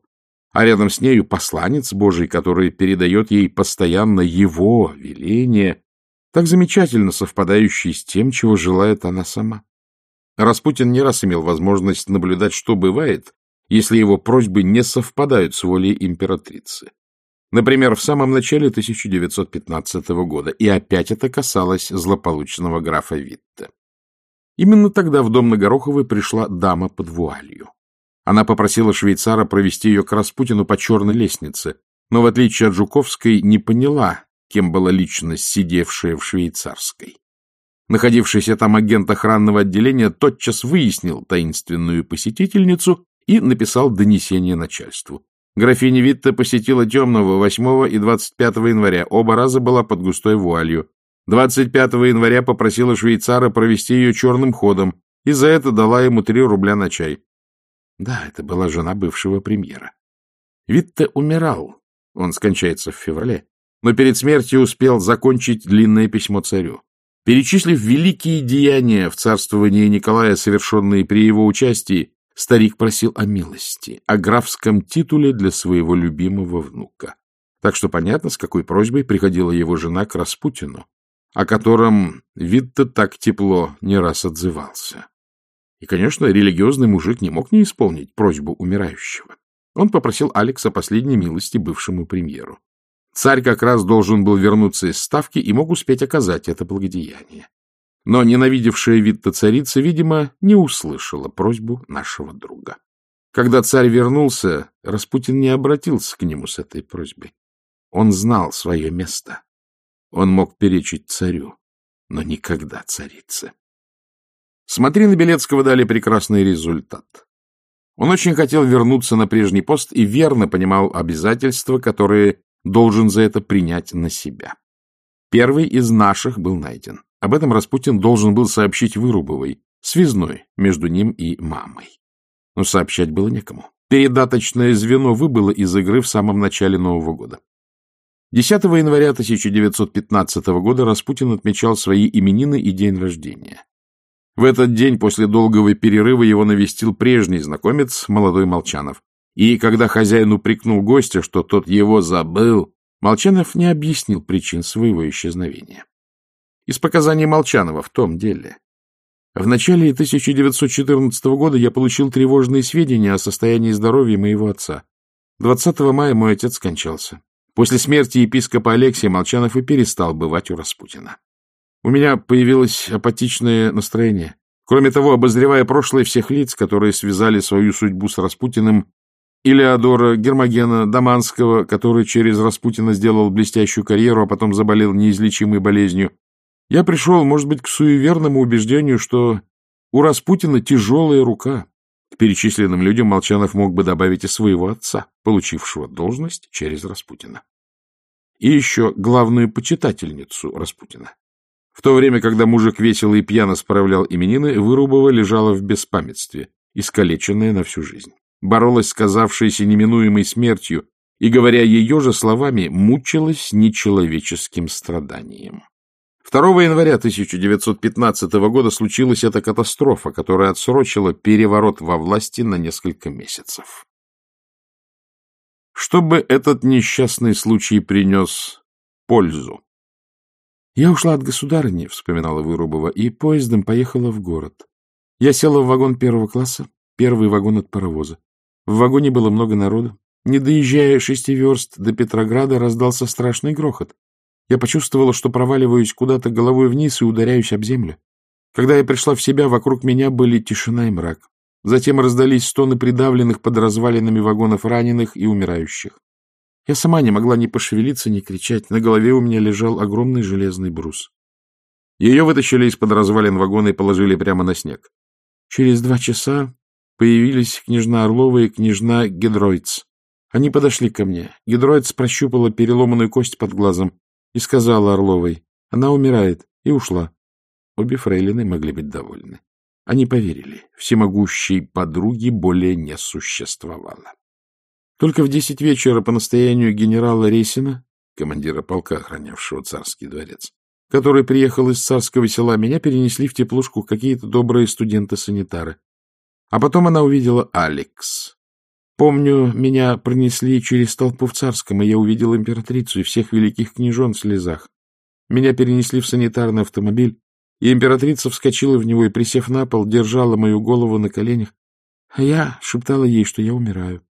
а рядом с нею посланец Божий, который передает ей постоянно его веление, так замечательно совпадающий с тем, чего желает она сама. Распутин не раз имел возможность наблюдать, что бывает, если его просьбы не совпадают с волей императрицы. Например, в самом начале 1915 года, и опять это касалось злополучного графа Витта. Именно тогда в дом на Гороховой пришла дама под вуалью. Она попросила швейцара провести ее к Распутину по черной лестнице, но, в отличие от Жуковской, не поняла, кем была личность, сидевшая в швейцарской. Находившийся там агент охранного отделения тотчас выяснил таинственную посетительницу и написал донесение начальству. Графиня Витта посетила Темного 8 и 25 января. Оба раза была под густой вуалью. 25 января попросила швейцара провести ее черным ходом, и за это дала ему 3 рубля на чай. Да, это была жена бывшего премьера. Витте умирал, он скончается в феврале, но перед смертью успел закончить длинное письмо царю. Перечислив великие деяния в царствовании Николая, совершенные при его участии, Старик просил о милости, о графском титуле для своего любимого внука. Так что понятно, с какой просьбой приходила его жена к Распутину, о котором Витте так тепло не раз отзывался. И, конечно, религиозный мужик не мог не исполнить просьбу умирающего. Он попросил Алекса последней милости бывшему премьеру. Царь как раз должен был вернуться из ставки и мог успеть оказать это благодеяние. Но ненавидевшая Витта царица, видимо, не услышала просьбу нашего друга. Когда царь вернулся, Распутин не обратился к нему с этой просьбой. Он знал свое место. Он мог перечить царю, но никогда царице. Смотри на Белецкого дали прекрасный результат. Он очень хотел вернуться на прежний пост и верно понимал обязательства, которые должен за это принять на себя. Первый из наших был найден. Об этом Распутин должен был сообщить Вырубовой, связной между ним и мамой. Но сообщать было некому. Передаточное звено выбыло из игры в самом начале Нового года. 10 января 1915 года Распутин отмечал свои именины и день рождения. В этот день после долгого перерыва его навестил прежний знакомец, молодой Молчанов. И когда хозяин упрекнул гостя, что тот его забыл, Молчанов не объяснил причин своего исчезновения из показаний Молчанова в том деле. В начале 1914 года я получил тревожные сведения о состоянии здоровья моего отца. 20 мая мой отец скончался. После смерти епископа Алексия Молчанов и перестал бывать у Распутина. У меня появилось апатичное настроение. Кроме того, обозревая прошлое всех лиц, которые связали свою судьбу с Распутиным, Илеодора, Гермогена, Даманского, который через Распутина сделал блестящую карьеру, а потом заболел неизлечимой болезнью, я пришел, может быть, к суеверному убеждению, что у Распутина тяжелая рука. Перечисленным людям Молчанов мог бы добавить и своего отца, получившего должность через Распутина. И еще главную почитательницу Распутина. В то время, когда мужик весело и пьяно справлял именины, Вырубова лежала в беспамятстве, искалеченная на всю жизнь. Боролась с казавшейся неминуемой смертью, и, говоря ее же словами, мучилась нечеловеческим страданием. 2 января 1915 года случилась эта катастрофа, которая отсрочила переворот во власти на несколько месяцев. Чтобы этот несчастный случай принес пользу? Я ушла от государыни, — вспоминала Вырубова, — и поездом поехала в город. Я села в вагон первого класса, первый вагон от паровоза. В вагоне было много народу. Не доезжая шести верст до Петрограда, раздался страшный грохот. Я почувствовала, что проваливаюсь куда-то головой вниз и ударяюсь об землю. Когда я пришла в себя, вокруг меня были тишина и мрак. Затем раздались стоны придавленных под развалинами вагонов раненых и умирающих. Я сама не могла ни пошевелиться, ни кричать. На голове у меня лежал огромный железный брус. Ее вытащили из-под развалин вагона и положили прямо на снег. Через два часа появились княжна Орлова и княжна Гедройц. Они подошли ко мне. Гедройц прощупала переломанную кость под глазом и сказала Орловой, она умирает, и ушла. Обе фрейлины могли быть довольны. Они поверили, всемогущей подруги более не существовало. Только в десять вечера по настоянию генерала Ресина, командира полка, охранявшего царский дворец, который приехал из царского села, меня перенесли в теплушку какие-то добрые студенты-санитары. А потом она увидела Алекс. Помню, меня пронесли через толпу в Царском, и я увидел императрицу и всех великих княжон в слезах. Меня перенесли в санитарный автомобиль, и императрица вскочила в него и, присев на пол, держала мою голову на коленях, а я шептала ей, что я умираю.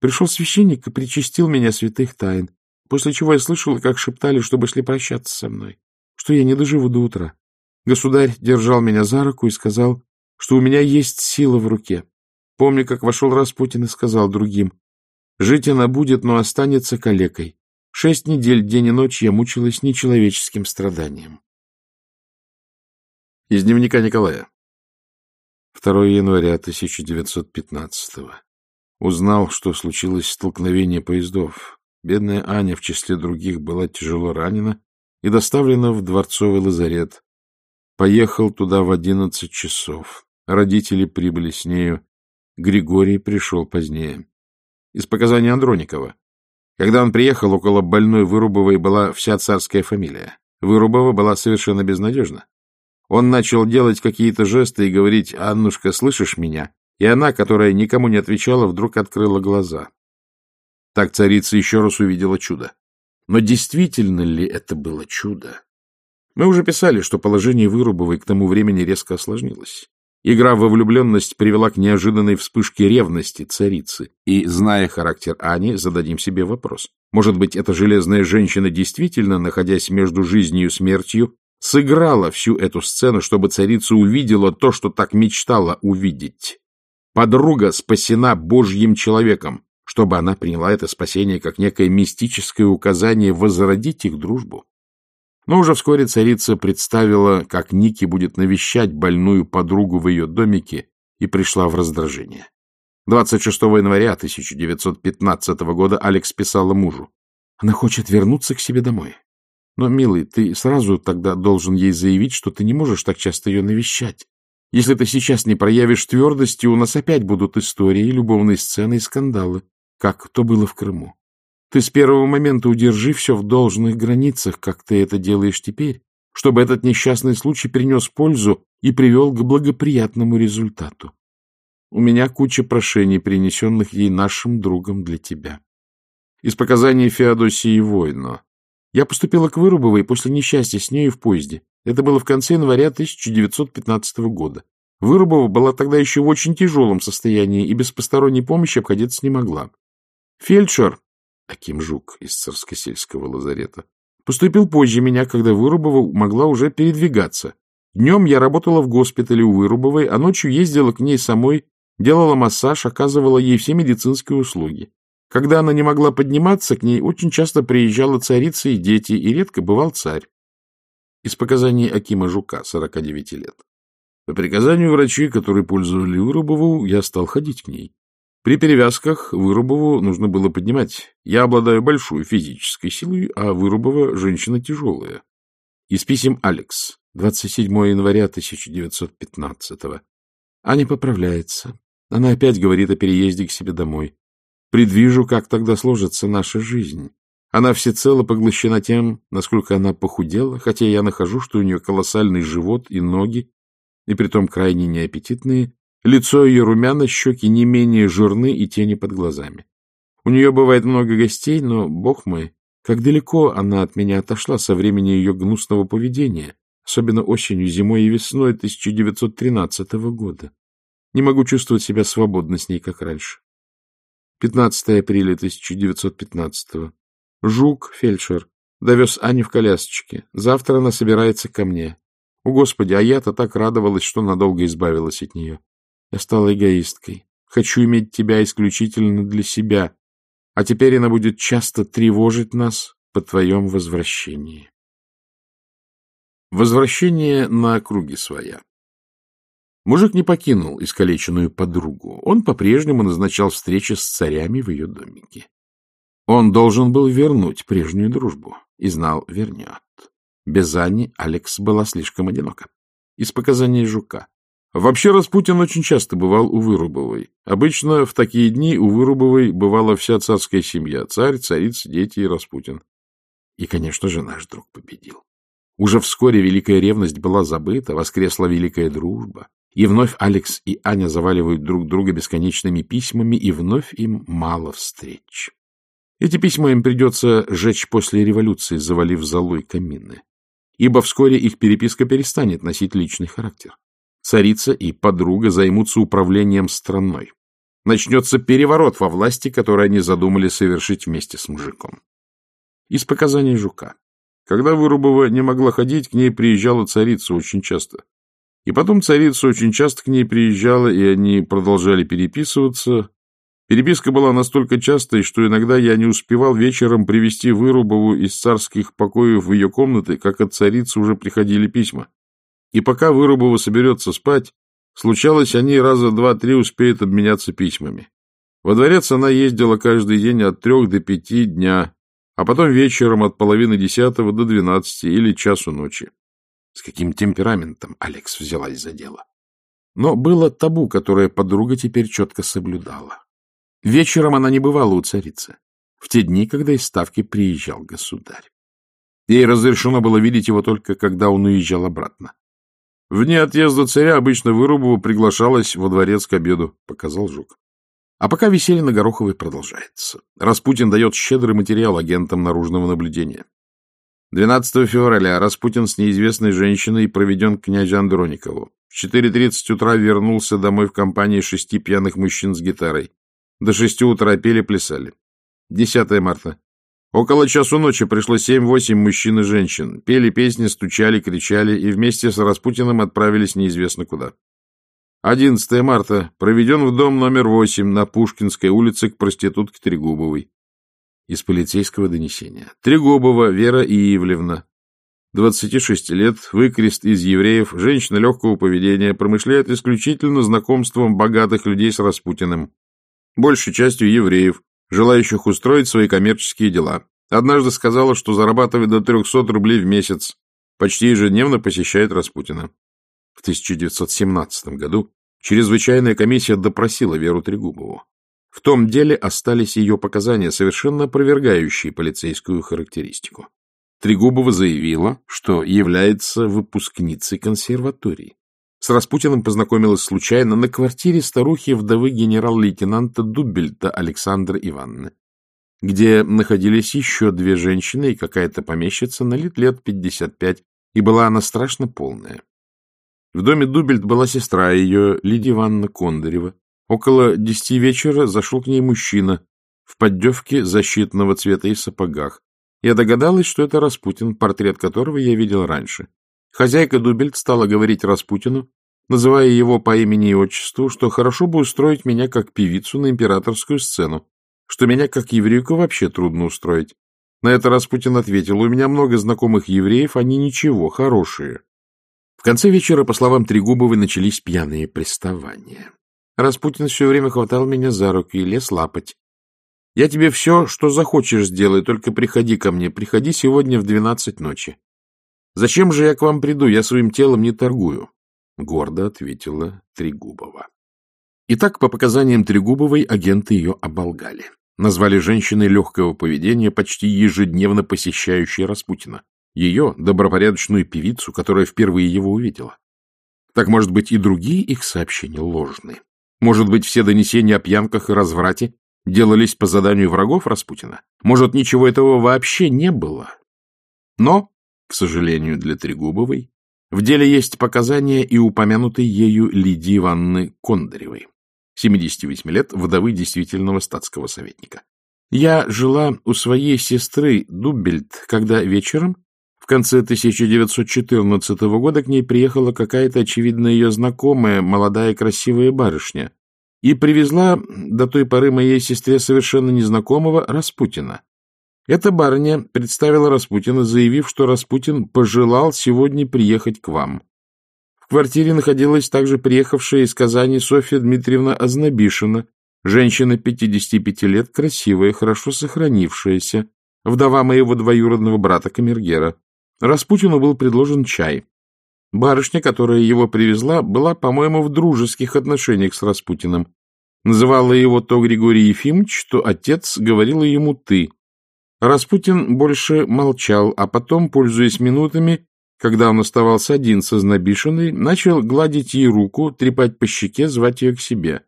Пришел священник и причастил меня святых тайн, после чего я слышала, как шептали, чтобы шли прощаться со мной, что я не доживу до утра. Государь держал меня за руку и сказал, что у меня есть сила в руке, Помню, как вошел Распутин и сказал другим, «Жить она будет, но останется калекой. Шесть недель, день и ночь я мучилась нечеловеческим страданием». Из дневника Николая. 2 января 1915 -го. Узнал, что случилось столкновение поездов. Бедная Аня в числе других была тяжело ранена и доставлена в дворцовый лазарет. Поехал туда в одиннадцать часов. Родители прибыли с нею. Григорий пришел позднее. Из показаний Андроникова. Когда он приехал, около больной Вырубовой была вся царская фамилия. Вырубова была совершенно безнадежна. Он начал делать какие-то жесты и говорить «Аннушка, слышишь меня?» И она, которая никому не отвечала, вдруг открыла глаза. Так царица еще раз увидела чудо. Но действительно ли это было чудо? Мы уже писали, что положение Вырубовой к тому времени резко осложнилось. Игра во влюбленность привела к неожиданной вспышке ревности царицы. И, зная характер Ани, зададим себе вопрос. Может быть, эта железная женщина действительно, находясь между жизнью и смертью, сыграла всю эту сцену, чтобы царица увидела то, что так мечтала увидеть. Подруга спасена Божьим человеком, чтобы она приняла это спасение как некое мистическое указание возродить их дружбу. Но уже вскоре царица представила, как Ники будет навещать больную подругу в ее домике, и пришла в раздражение. 26 января 1915 года Алекс писала мужу. Она хочет вернуться к себе домой. Но, милый, ты сразу тогда должен ей заявить, что ты не можешь так часто ее навещать. Если ты сейчас не проявишь твердости, у нас опять будут истории, любовные сцены и скандалы, как то было в Крыму. Ты с первого момента удержи все в должных границах, как ты это делаешь теперь, чтобы этот несчастный случай принес пользу и привел к благоприятному результату. У меня куча прошений, принесенных ей нашим другом для тебя. Из показаний Феодосии Войно. Я поступила к Вырубовой после несчастья с нею в поезде. Это было в конце января 1915 года. Вырубова была тогда еще в очень тяжелом состоянии и без посторонней помощи обходиться не могла. Фельдшер, Аким Жук из Царскосельского лазарета. Поступил позже меня, когда Вырубова могла уже передвигаться. Днем я работала в госпитале у Вырубовой, а ночью ездила к ней самой, делала массаж, оказывала ей все медицинские услуги. Когда она не могла подниматься, к ней очень часто приезжала царица и дети, и редко бывал царь. Из показаний Акима Жука, 49 лет. По приказанию врачей, которые пользовали Вырубову, я стал ходить к ней. При перевязках Вырубову нужно было поднимать. Я обладаю большой физической силой, а Вырубова — женщина тяжелая. Из писем Алекс, 27 января 1915 -го. Аня поправляется. Она опять говорит о переезде к себе домой. Предвижу, как тогда сложится наша жизнь. Она всецело поглощена тем, насколько она похудела, хотя я нахожу, что у нее колоссальный живот и ноги, и притом крайне неаппетитные, лицо ее румяно, щеки не менее жирны и тени под глазами. У нее бывает много гостей, но, бог мой, как далеко она от меня отошла со времени ее гнусного поведения, особенно осенью, зимой и весной 1913 года. Не могу чувствовать себя свободно с ней, как раньше. 15 апреля 1915 Жук, фельдшер, довез Аню в колясочке. Завтра она собирается ко мне. О, Господи, а я-то так радовалась, что надолго избавилась от нее. Я стала эгоисткой. Хочу иметь тебя исключительно для себя. А теперь она будет часто тревожить нас по твоем возвращении. Возвращение на круги своя. Мужик не покинул искалеченную подругу. Он по-прежнему назначал встречи с царями в ее домике. Он должен был вернуть прежнюю дружбу и знал, вернет. Без Ани Алекс была слишком одинока. Из показаний Жука. Вообще Распутин очень часто бывал у Вырубовой. Обычно в такие дни у Вырубовой бывала вся царская семья. Царь, царица, дети и Распутин. И, конечно же, наш друг победил. Уже вскоре великая ревность была забыта, воскресла великая дружба. И вновь Алекс и Аня заваливают друг друга бесконечными письмами, и вновь им мало встреч. Эти письма им придется жечь после революции, завалив золой камины. Ибо вскоре их переписка перестанет носить личный характер. Царица и подруга займутся управлением страной. Начнется переворот во власти, который они задумали совершить вместе с мужиком. Из показаний Жука. Когда Вырубова не могла ходить, к ней приезжала царица очень часто. И потом царица очень часто к ней приезжала, и они продолжали переписываться, Переписка была настолько частой, что иногда я не успевал вечером привести Вырубову из царских покоев в ее комнаты, как от царицы уже приходили письма. И пока Вырубова соберется спать, случалось, они раза два-три успеют обменяться письмами. Во дворец она ездила каждый день от трех до пяти дня, а потом вечером от половины десятого до двенадцати или часу ночи. С каким темпераментом Алекс взялась за дело. Но было табу, которое подруга теперь четко соблюдала. Вечером она не бывала у царицы, в те дни, когда из Ставки приезжал государь. Ей разрешено было видеть его только, когда он уезжал обратно. В дни отъезда царя обычно Вырубова приглашалась во дворец к обеду, — показал Жук. А пока веселье на Гороховой продолжается. Распутин дает щедрый материал агентам наружного наблюдения. 12 февраля Распутин с неизвестной женщиной проведен к князю Андроникову. В 4.30 утра вернулся домой в компании шести пьяных мужчин с гитарой. До шести утра пели-плясали. 10 марта. Около часу ночи пришло семь-восемь мужчин и женщин. Пели песни, стучали, кричали и вместе с Распутиным отправились неизвестно куда. 11 марта. Проведен в дом номер 8 на Пушкинской улице к проститутке Трегубовой. Из полицейского донесения. Трегубова Вера Иевлевна. 26 лет, выкрест из евреев, женщина легкого поведения, промышляет исключительно знакомством богатых людей с Распутиным большей частью евреев, желающих устроить свои коммерческие дела. Однажды сказала, что зарабатывает до 300 рублей в месяц, почти ежедневно посещает Распутина. В 1917 году чрезвычайная комиссия допросила Веру Трегубову. В том деле остались ее показания, совершенно опровергающие полицейскую характеристику. Трегубова заявила, что является выпускницей консерватории. С Распутиным познакомилась случайно на квартире старухи-вдовы генерал-лейтенанта Дубельта Александра Ивановны, где находились еще две женщины и какая-то помещица на лет лет 55, и была она страшно полная. В доме Дубельт была сестра ее, Лидия Ивановна Кондарева. Около десяти вечера зашел к ней мужчина в поддевке защитного цвета и сапогах. Я догадалась, что это Распутин, портрет которого я видел раньше. Хозяйка Дубельт стала говорить Распутину, называя его по имени и отчеству, что хорошо бы устроить меня как певицу на императорскую сцену, что меня как еврейку вообще трудно устроить. На это Распутин ответил, у меня много знакомых евреев, они ничего, хорошие. В конце вечера, по словам Трегубовой, начались пьяные приставания. Распутин все время хватал меня за руки и лез лапать. Я тебе все, что захочешь, сделай, только приходи ко мне, приходи сегодня в двенадцать ночи. Зачем же я к вам приду? Я своим телом не торгую. Гордо ответила Трегубова. Итак, по показаниям Трегубовой, агенты ее оболгали. назвали женщиной легкого поведения, почти ежедневно посещающей Распутина, ее, добропорядочную певицу, которая впервые его увидела. Так, может быть, и другие их сообщения ложны. Может быть, все донесения о пьянках и разврате делались по заданию врагов Распутина. Может, ничего этого вообще не было. Но, к сожалению для Трегубовой, в деле есть показания и упомянутой ею Лидии Ивановны Кондаревой, 78 лет, вдовы действительного статского советника. Я жила у своей сестры Дуббельт, когда вечером в конце 1914 года к ней приехала какая-то, очевидно, ее знакомая, молодая красивая барышня, и привезла до той поры моей сестре совершенно незнакомого Распутина. Эта барыня представила Распутина, заявив, что Распутин пожелал сегодня приехать к вам. В квартире находилась также приехавшая из Казани Софья Дмитриевна Ознобишина, женщина 55 лет, красивая, хорошо сохранившаяся, вдова моего двоюродного брата Камергера. Распутину был предложен чай. Барышня, которая его привезла, была, по-моему, в дружеских отношениях с Распутиным. Называла его то Григорий Ефимович, то отец, говорила ему «ты». Распутин больше молчал, а потом, пользуясь минутами, когда он оставался один со Знобишиной, начал гладить ей руку, трепать по щеке, звать ее к себе.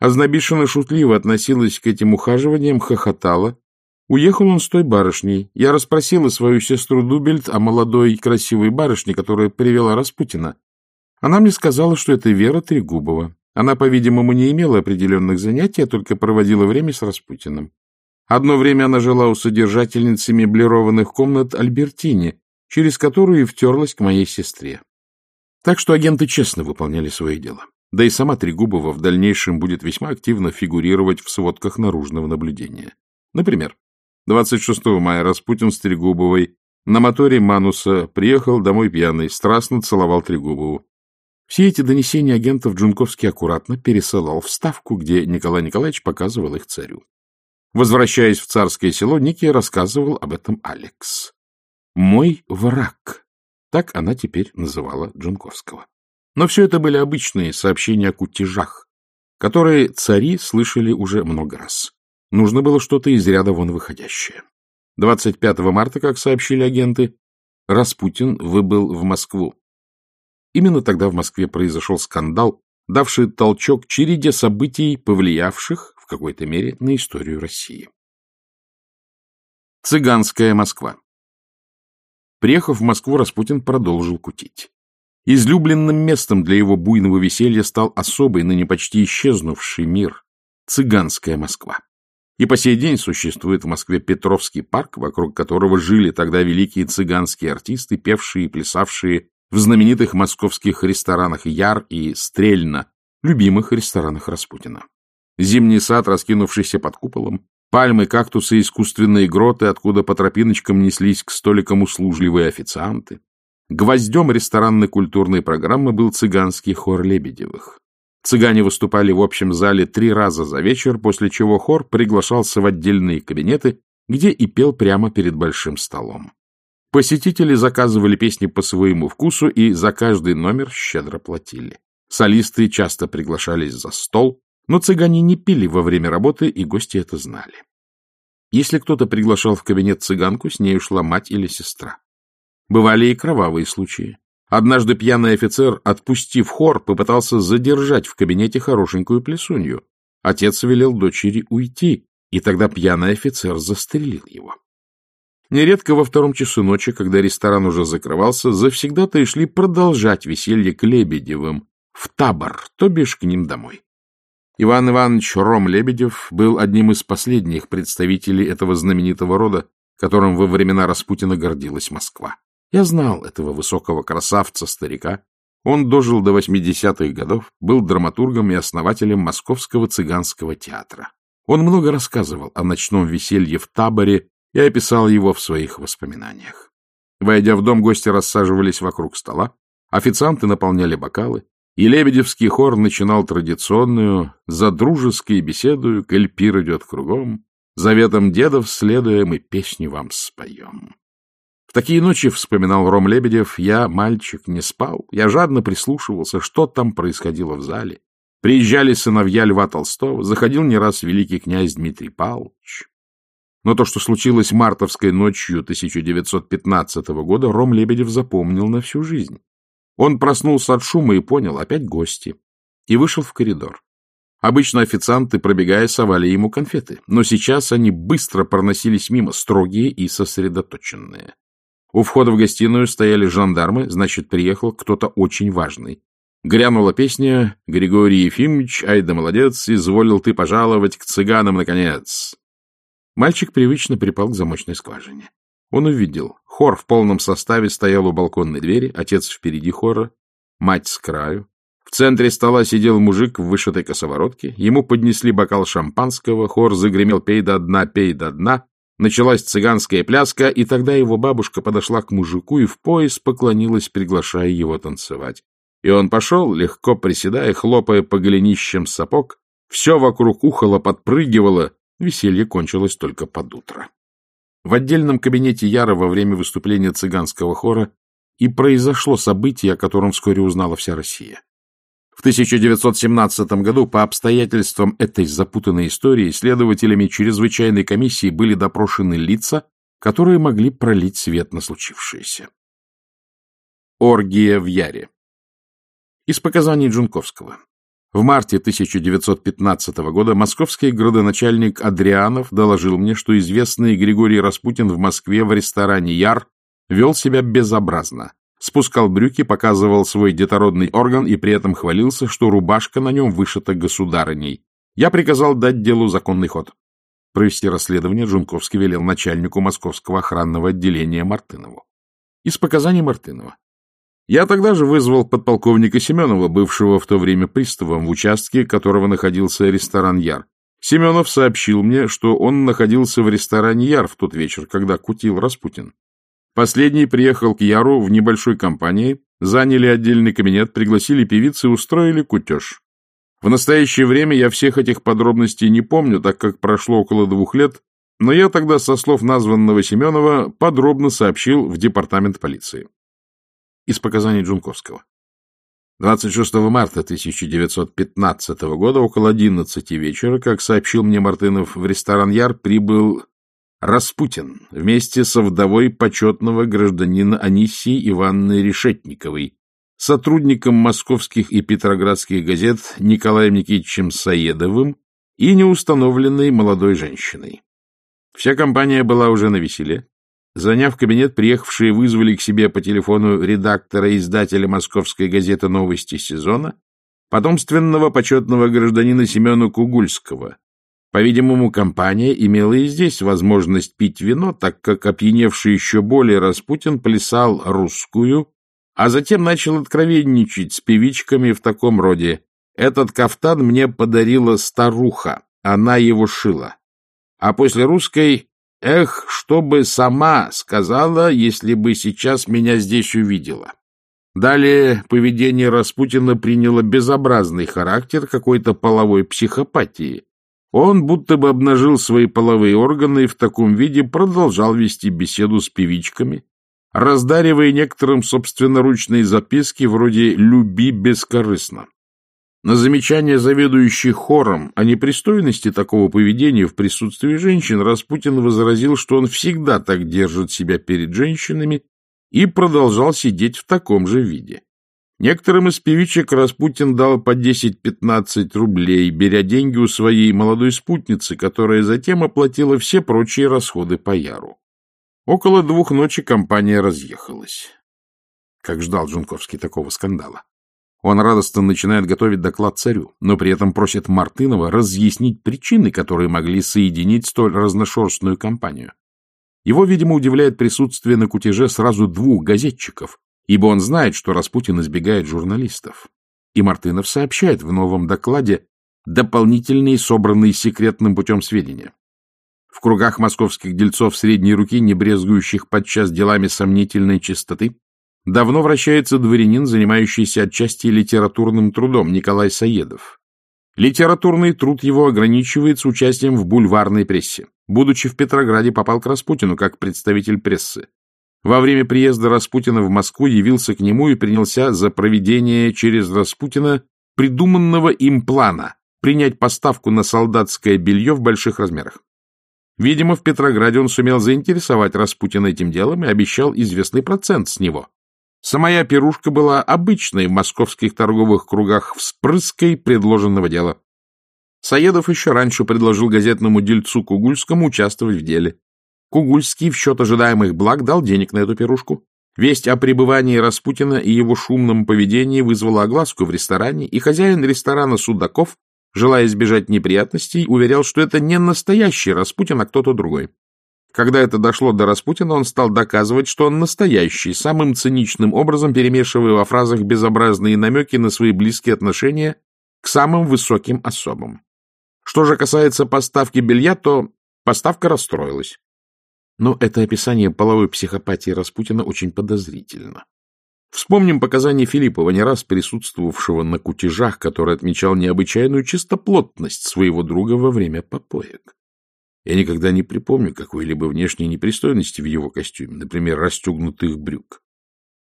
А Знобишина шутливо относилась к этим ухаживаниям, хохотала, Уехал он с той барышней. Я расспросила свою сестру Дубельт о молодой красивой барышне, которая привела Распутина. Она мне сказала, что это Вера Трегубова. Она, по-видимому, не имела определенных занятий, а только проводила время с Распутиным. Одно время она жила у содержательницы меблированных комнат Альбертини, через которую и втерлась к моей сестре. Так что агенты честно выполняли свое дело. Да и сама Трегубова в дальнейшем будет весьма активно фигурировать в сводках наружного наблюдения. Например, 26 мая Распутин с Трегубовой на моторе Мануса приехал домой пьяный, страстно целовал Трегубову. Все эти донесения агентов Джунковский аккуратно пересылал в Ставку, где Николай Николаевич показывал их царю. Возвращаясь в царское село, Ники рассказывал об этом Алекс. «Мой враг», так она теперь называла Джунковского. Но все это были обычные сообщения о кутежах, которые цари слышали уже много раз. Нужно было что-то из ряда вон выходящее. 25 марта, как сообщили агенты, Распутин выбыл в Москву. Именно тогда в Москве произошел скандал, давший толчок череде событий, повлиявших какой-то мере на историю России. Цыганская Москва Приехав в Москву, Распутин продолжил кутить. Излюбленным местом для его буйного веселья стал особый, ныне почти исчезнувший мир — цыганская Москва. И по сей день существует в Москве Петровский парк, вокруг которого жили тогда великие цыганские артисты, певшие и плясавшие в знаменитых московских ресторанах Яр и Стрельна, любимых ресторанах Распутина. Зимний сад, раскинувшийся под куполом, пальмы, кактусы, искусственные гроты, откуда по тропиночкам неслись к столикам услужливые официанты. Гвоздем ресторанной культурной программы был цыганский хор Лебедевых. Цыгане выступали в общем зале три раза за вечер, после чего хор приглашался в отдельные кабинеты, где и пел прямо перед большим столом. Посетители заказывали песни по своему вкусу и за каждый номер щедро платили. Солисты часто приглашались за стол, но цыгане не пили во время работы, и гости это знали. Если кто-то приглашал в кабинет цыганку, с ней ушла мать или сестра. Бывали и кровавые случаи. Однажды пьяный офицер, отпустив хор, попытался задержать в кабинете хорошенькую плесунью. Отец велел дочери уйти, и тогда пьяный офицер застрелил его. Нередко во втором часу ночи, когда ресторан уже закрывался, завсегда-то и шли продолжать веселье к Лебедевым, в табор, то бишь к ним домой. Иван Иванович Ром Лебедев был одним из последних представителей этого знаменитого рода, которым во времена Распутина гордилась Москва. Я знал этого высокого красавца-старика. Он дожил до 80-х годов, был драматургом и основателем Московского цыганского театра. Он много рассказывал о ночном веселье в таборе и описал его в своих воспоминаниях. Войдя в дом, гости рассаживались вокруг стола, официанты наполняли бокалы, и Лебедевский хор начинал традиционную «За дружеской беседою, коль пир идет кругом, заветом дедов следуя, мы песни вам споем». В такие ночи, вспоминал Ром Лебедев, я, мальчик, не спал. Я жадно прислушивался, что там происходило в зале. Приезжали сыновья Льва Толстого, заходил не раз великий князь Дмитрий Павлович. Но то, что случилось мартовской ночью 1915 года, Ром Лебедев запомнил на всю жизнь. Он проснулся от шума и понял, опять гости, и вышел в коридор. Обычно официанты, пробегая, совали ему конфеты, но сейчас они быстро проносились мимо, строгие и сосредоточенные. У входа в гостиную стояли жандармы, значит, приехал кто-то очень важный. Грянула песня «Григорий Ефимович, ай да молодец, изволил ты пожаловать к цыганам, наконец». Мальчик привычно припал к замочной скважине. Он увидел. Хор в полном составе стоял у балконной двери, отец впереди хора, мать с краю. В центре стола сидел мужик в вышитой косоворотке. Ему поднесли бокал шампанского, хор загремел «пей до дна, пей до дна». Началась цыганская пляска, и тогда его бабушка подошла к мужику и в пояс поклонилась, приглашая его танцевать. И он пошел, легко приседая, хлопая по голенищам сапог. Все вокруг ухало, подпрыгивало. Веселье кончилось только под утро. В отдельном кабинете Яра во время выступления цыганского хора и произошло событие, о котором вскоре узнала вся Россия. В 1917 году по обстоятельствам этой запутанной истории следователями чрезвычайной комиссии были допрошены лица, которые могли пролить свет на случившееся. Оргия в Яре Из показаний Джунковского. В марте 1915 года московский градоначальник Адрианов доложил мне, что известный Григорий Распутин в Москве в ресторане «Яр» вел себя безобразно, спускал брюки, показывал свой детородный орган и при этом хвалился, что рубашка на нем вышита государыней. Я приказал дать делу законный ход. Провести расследование Джунковский велел начальнику московского охранного отделения Мартынову. Из показаний Мартынова. Я тогда же вызвал подполковника Семенова, бывшего в то время приставом в участке, которого находился ресторан «Яр». Семенов сообщил мне, что он находился в ресторане «Яр» в тот вечер, когда кутил Распутин. Последний приехал к Яру в небольшой компании, заняли отдельный кабинет, пригласили певицы и устроили кутеж. В настоящее время я всех этих подробностей не помню, так как прошло около двух лет, но я тогда, со слов названного Семенова, подробно сообщил в департамент полиции. Из показаний Джунковского. 26 марта 1915 года около 11 вечера, как сообщил мне Мартынов, в ресторан Яр прибыл Распутин вместе со вдовой почетного гражданина Анисии Ивановны Решетниковой, сотрудником московских и петроградских газет Николаем Никитичем Саедовым и неустановленной молодой женщиной. Вся компания была уже на веселе. Заняв кабинет, приехавшие вызвали к себе по телефону редактора и издателя московской газеты «Новости сезона», потомственного почетного гражданина Семена Кугульского, по-видимому, компания имела и здесь возможность пить вино, так как опьяневший еще более Распутин плясал русскую, а затем начал откровенничать с певичками в таком роде. «Этот кафтан мне подарила старуха, она его шила». А после русской «Эх, что бы сама сказала, если бы сейчас меня здесь увидела». Далее поведение Распутина приняло безобразный характер какой-то половой психопатии. Он будто бы обнажил свои половые органы и в таком виде продолжал вести беседу с певичками, раздаривая некоторым собственноручные записки вроде «люби бескорыстно». На замечание заведующий хором о непристойности такого поведения в присутствии женщин Распутин возразил, что он всегда так держит себя перед женщинами и продолжал сидеть в таком же виде. Некоторым из певичек Распутин дал по 10-15 рублей, беря деньги у своей молодой спутницы, которая затем оплатила все прочие расходы по Яру. Около двух ночи компания разъехалась. Как ждал Джунковский такого скандала. Он радостно начинает готовить доклад царю, но при этом просит Мартынова разъяснить причины, которые могли соединить столь разношерстную компанию. Его, видимо, удивляет присутствие на кутеже сразу двух газетчиков, ибо он знает, что Распутин избегает журналистов. И Мартынов сообщает в новом докладе дополнительные собранные секретным путем сведения. В кругах московских дельцов средней руки, не брезгующих подчас делами сомнительной чистоты, давно вращается дворянин, занимающийся отчасти литературным трудом, Николай Саедов. Литературный труд его ограничивается участием в бульварной прессе. Будучи в Петрограде, попал к Распутину как представитель прессы. Во время приезда Распутина в Москву явился к нему и принялся за проведение через Распутина придуманного им плана принять поставку на солдатское белье в больших размерах. Видимо, в Петрограде он сумел заинтересовать Распутина этим делом и обещал известный процент с него. Самая пирушка была обычной в московских торговых кругах вспрыской предложенного дела. Саедов еще раньше предложил газетному дельцу Кугульскому участвовать в деле. Кугульский в счет ожидаемых благ дал денег на эту пирушку. Весть о пребывании Распутина и его шумном поведении вызвала огласку в ресторане, и хозяин ресторана Судаков, желая избежать неприятностей, уверял, что это не настоящий Распутин, а кто-то другой. Когда это дошло до Распутина, он стал доказывать, что он настоящий, самым циничным образом перемешивая во фразах безобразные намеки на свои близкие отношения к самым высоким особам. Что же касается поставки белья, то поставка расстроилась. Но это описание половой психопатии Распутина очень подозрительно. Вспомним показания Филиппова, не раз присутствовавшего на кутежах, который отмечал необычайную чистоплотность своего друга во время попоек. Я никогда не припомню какой-либо внешней непристойности в его костюме, например, расстегнутых брюк.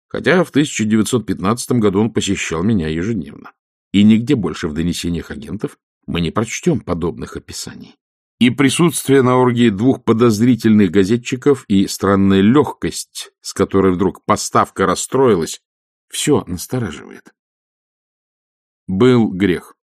Хотя в 1915 году он посещал меня ежедневно. И нигде больше в донесениях агентов мы не прочтем подобных описаний. И присутствие на оргии двух подозрительных газетчиков и странная легкость, с которой вдруг поставка расстроилась, все настораживает. Был грех.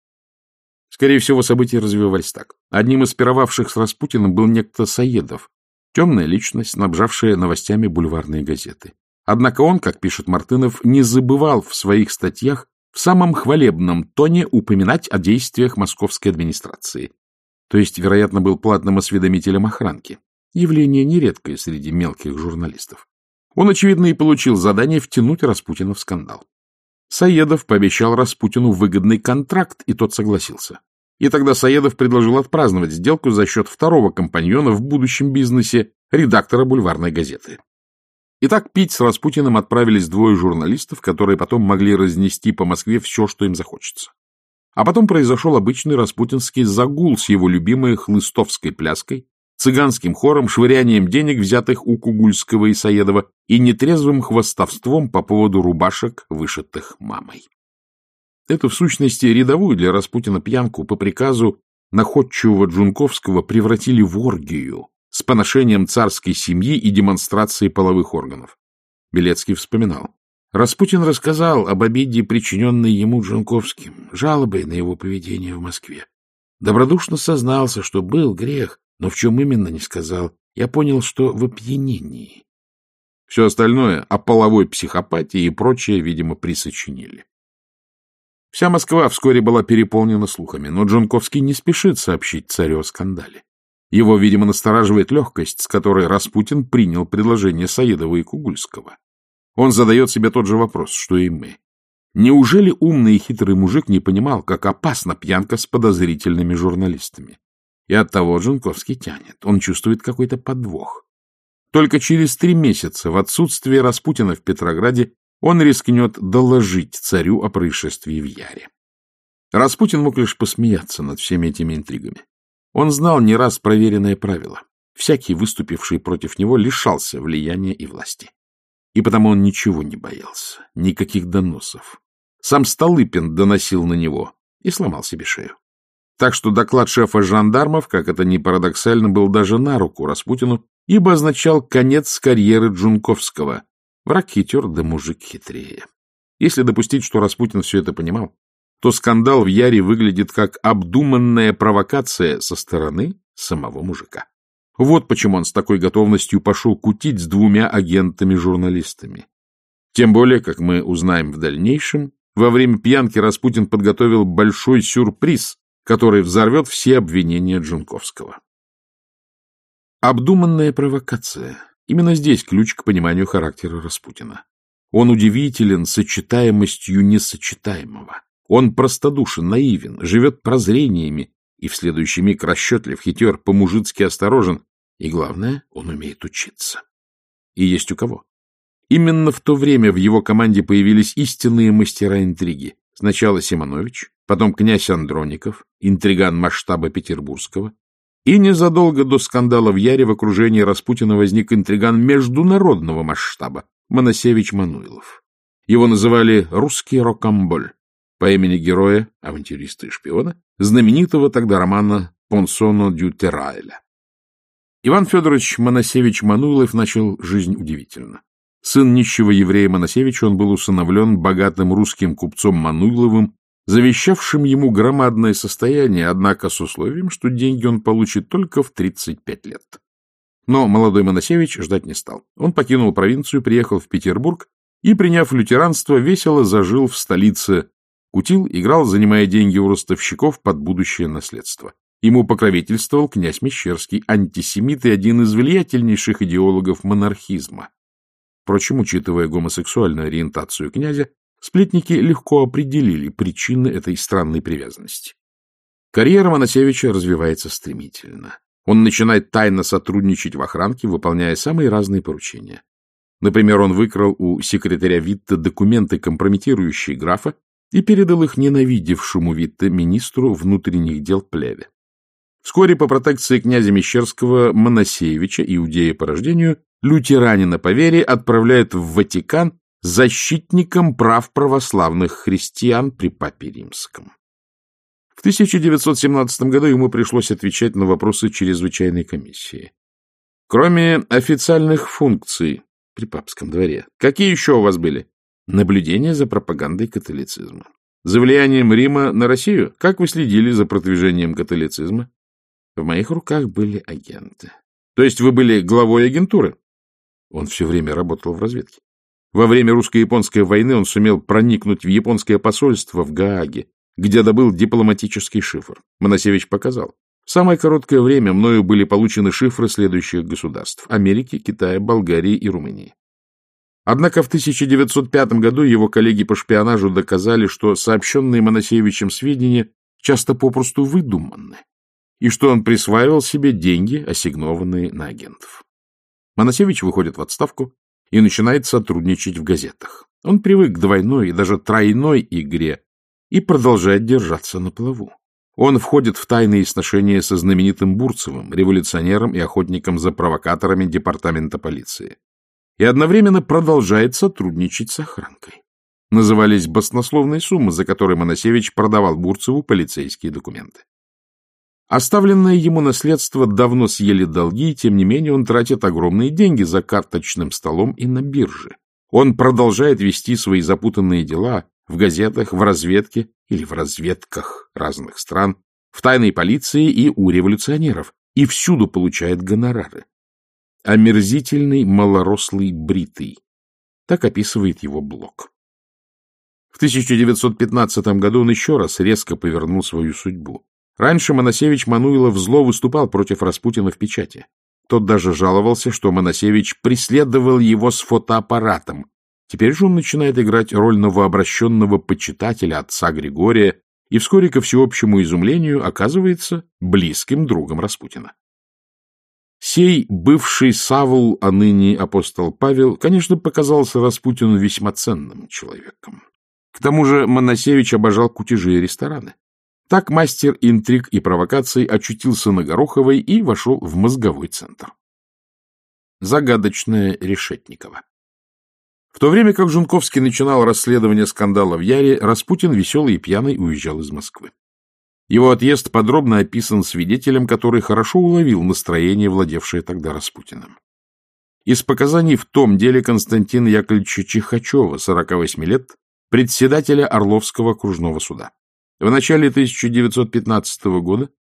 Скорее всего, события развивались так. Одним из пировавших с Распутиным был некто Саедов, темная личность, снабжавшая новостями бульварные газеты. Однако он, как пишет Мартынов, не забывал в своих статьях в самом хвалебном тоне упоминать о действиях московской администрации. То есть, вероятно, был платным осведомителем охранки. Явление нередкое среди мелких журналистов. Он, очевидно, и получил задание втянуть Распутина в скандал. Саедов пообещал Распутину выгодный контракт, и тот согласился. И тогда Саедов предложил отпраздновать сделку за счет второго компаньона в будущем бизнесе, редактора бульварной газеты. Итак, пить с Распутиным отправились двое журналистов, которые потом могли разнести по Москве все, что им захочется. А потом произошел обычный распутинский загул с его любимой хлыстовской пляской, цыганским хором, швырянием денег, взятых у Кугульского и Саедова, и нетрезвым хвостовством по поводу рубашек, вышитых мамой. Эту, в сущности, рядовую для Распутина пьянку по приказу находчивого Джунковского превратили в оргию с поношением царской семьи и демонстрацией половых органов. Белецкий вспоминал. Распутин рассказал об обиде, причиненной ему Джунковским, жалобой на его поведение в Москве. Добродушно сознался, что был грех, но в чем именно не сказал. Я понял, что в опьянении. Все остальное о половой психопатии и прочее, видимо, присочинили. Вся Москва вскоре была переполнена слухами, но Джунковский не спешит сообщить царю о скандале. Его, видимо, настораживает легкость, с которой Распутин принял предложение Саидова и Кугульского. Он задает себе тот же вопрос, что и мы. Неужели умный и хитрый мужик не понимал, как опасна пьянка с подозрительными журналистами? И оттого Джунковский тянет. Он чувствует какой-то подвох. Только через три месяца в отсутствие Распутина в Петрограде он рискнет доложить царю о происшествии в Яре. Распутин мог лишь посмеяться над всеми этими интригами. Он знал не раз проверенное правило. Всякий, выступивший против него, лишался влияния и власти. И потому он ничего не боялся, никаких доносов. Сам Столыпин доносил на него и сломал себе шею. Так что доклад шефа жандармов, как это ни парадоксально, был даже на руку Распутину, ибо означал конец карьеры Джунковского. Враг хитер, да мужик хитрее. Если допустить, что Распутин все это понимал, то скандал в Яре выглядит как обдуманная провокация со стороны самого мужика. Вот почему он с такой готовностью пошел кутить с двумя агентами-журналистами. Тем более, как мы узнаем в дальнейшем, во время пьянки Распутин подготовил большой сюрприз который взорвет все обвинения Джунковского. Обдуманная провокация. Именно здесь ключ к пониманию характера Распутина. Он удивителен сочетаемостью несочетаемого. Он простодушен, наивен, живет прозрениями и в следующий миг расчетлив, хитер, по-мужицки осторожен. И главное, он умеет учиться. И есть у кого. Именно в то время в его команде появились истинные мастера интриги. Сначала Симонович, потом князь Андроников, интриган масштаба петербургского, и незадолго до скандала в Яре в окружении Распутина возник интриган международного масштаба Моносевич Мануилов. Его называли «русский рокамболь». по имени героя, авантюриста и шпиона, знаменитого тогда романа «Понсоно дю Террайля». Иван Федорович Моносевич Мануилов начал жизнь удивительно. Сын нищего еврея Моносевича, он был усыновлен богатым русским купцом Мануиловым, завещавшим ему громадное состояние, однако с условием, что деньги он получит только в 35 лет. Но молодой Моносевич ждать не стал. Он покинул провинцию, приехал в Петербург и, приняв лютеранство, весело зажил в столице, кутил, играл, занимая деньги у ростовщиков под будущее наследство. Ему покровительствовал князь Мещерский, антисемит и один из влиятельнейших идеологов монархизма. Впрочем, учитывая гомосексуальную ориентацию князя, сплетники легко определили причины этой странной привязанности. Карьера Моносевича развивается стремительно. Он начинает тайно сотрудничать в охранке, выполняя самые разные поручения. Например, он выкрал у секретаря Витта документы, компрометирующие графа, и передал их ненавидевшему Витта министру внутренних дел Плеве. Вскоре по протекции князя Мещерского Моносеевича, иудея по рождению, лютеранина по вере, отправляют в Ватикан защитником прав православных христиан при папе римском. В 1917 году ему пришлось отвечать на вопросы чрезвычайной комиссии. Кроме официальных функций при папском дворе, какие еще у вас были? Наблюдение за пропагандой католицизма. За влиянием Рима на Россию? Как вы следили за продвижением католицизма? В моих руках были агенты. То есть вы были главой агентуры? Он все время работал в разведке. Во время русско-японской войны он сумел проникнуть в японское посольство в Гааге, где добыл дипломатический шифр. Моносевич показал. В самое короткое время мною были получены шифры следующих государств – Америки, Китая, Болгарии и Румынии. Однако в 1905 году его коллеги по шпионажу доказали, что сообщенные Моносевичем сведения часто попросту выдуманы, и что он присваивал себе деньги, ассигнованные на агентов. Моносевич выходит в отставку и начинает сотрудничать в газетах. Он привык к двойной и даже тройной игре и продолжает держаться на плаву. Он входит в тайные сношения со знаменитым Бурцевым, революционером и охотником за провокаторами департамента полиции. И одновременно продолжает сотрудничать с охранкой. Назывались баснословные суммы, за которые Моносевич продавал Бурцеву полицейские документы. Оставленное ему наследство давно съели долги, и тем не менее он тратит огромные деньги за карточным столом и на бирже. Он продолжает вести свои запутанные дела в газетах, в разведке или в разведках разных стран, в тайной полиции и у революционеров, и всюду получает гонорары. Омерзительный, малорослый, бритый. Так описывает его блог. В 1915 году он еще раз резко повернул свою судьбу. Раньше Моносевич Мануилов зло выступал против Распутина в печати. Тот даже жаловался, что Моносевич преследовал его с фотоаппаратом. Теперь же он начинает играть роль новообращенного почитателя отца Григория и вскоре, ко всеобщему изумлению, оказывается близким другом Распутина. Сей бывший Савл, а ныне апостол Павел, конечно, показался Распутину весьма ценным человеком. К тому же Моносевич обожал кутежи и рестораны. Так мастер интриг и провокаций очутился на Гороховой и вошел в мозговой центр. Загадочная Решетникова В то время как Жунковский начинал расследование скандала в Яре, Распутин веселый и пьяный уезжал из Москвы. Его отъезд подробно описан свидетелем, который хорошо уловил настроение, владевшее тогда Распутиным. Из показаний в том деле Константина Яковлевича Чихачева, 48 лет, председателя Орловского окружного суда. В начале 1915 года,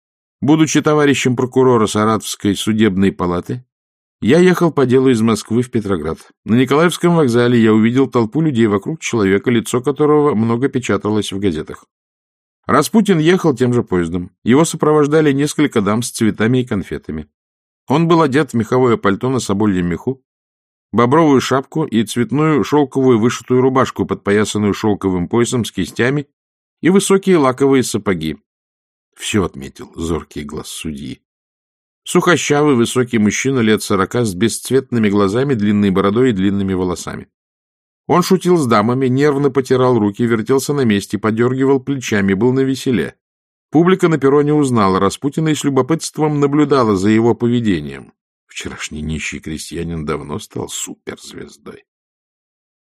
будучи товарищем прокурора Саратовской судебной палаты, я ехал по делу из Москвы в Петроград. На Николаевском вокзале я увидел толпу людей вокруг человека, лицо которого много печаталось в газетах. Распутин ехал тем же поездом. Его сопровождали несколько дам с цветами и конфетами. Он был одет в меховое пальто на собольем меху, бобровую шапку и цветную шелковую вышитую рубашку, подпоясанную шелковым поясом с кистями и высокие лаковые сапоги. Все отметил зоркий глаз судьи. Сухощавый высокий мужчина лет сорока с бесцветными глазами, длинной бородой и длинными волосами. Он шутил с дамами, нервно потирал руки, вертелся на месте, подергивал плечами, был на веселе. Публика на перроне узнала Распутина и с любопытством наблюдала за его поведением. Вчерашний нищий крестьянин давно стал суперзвездой.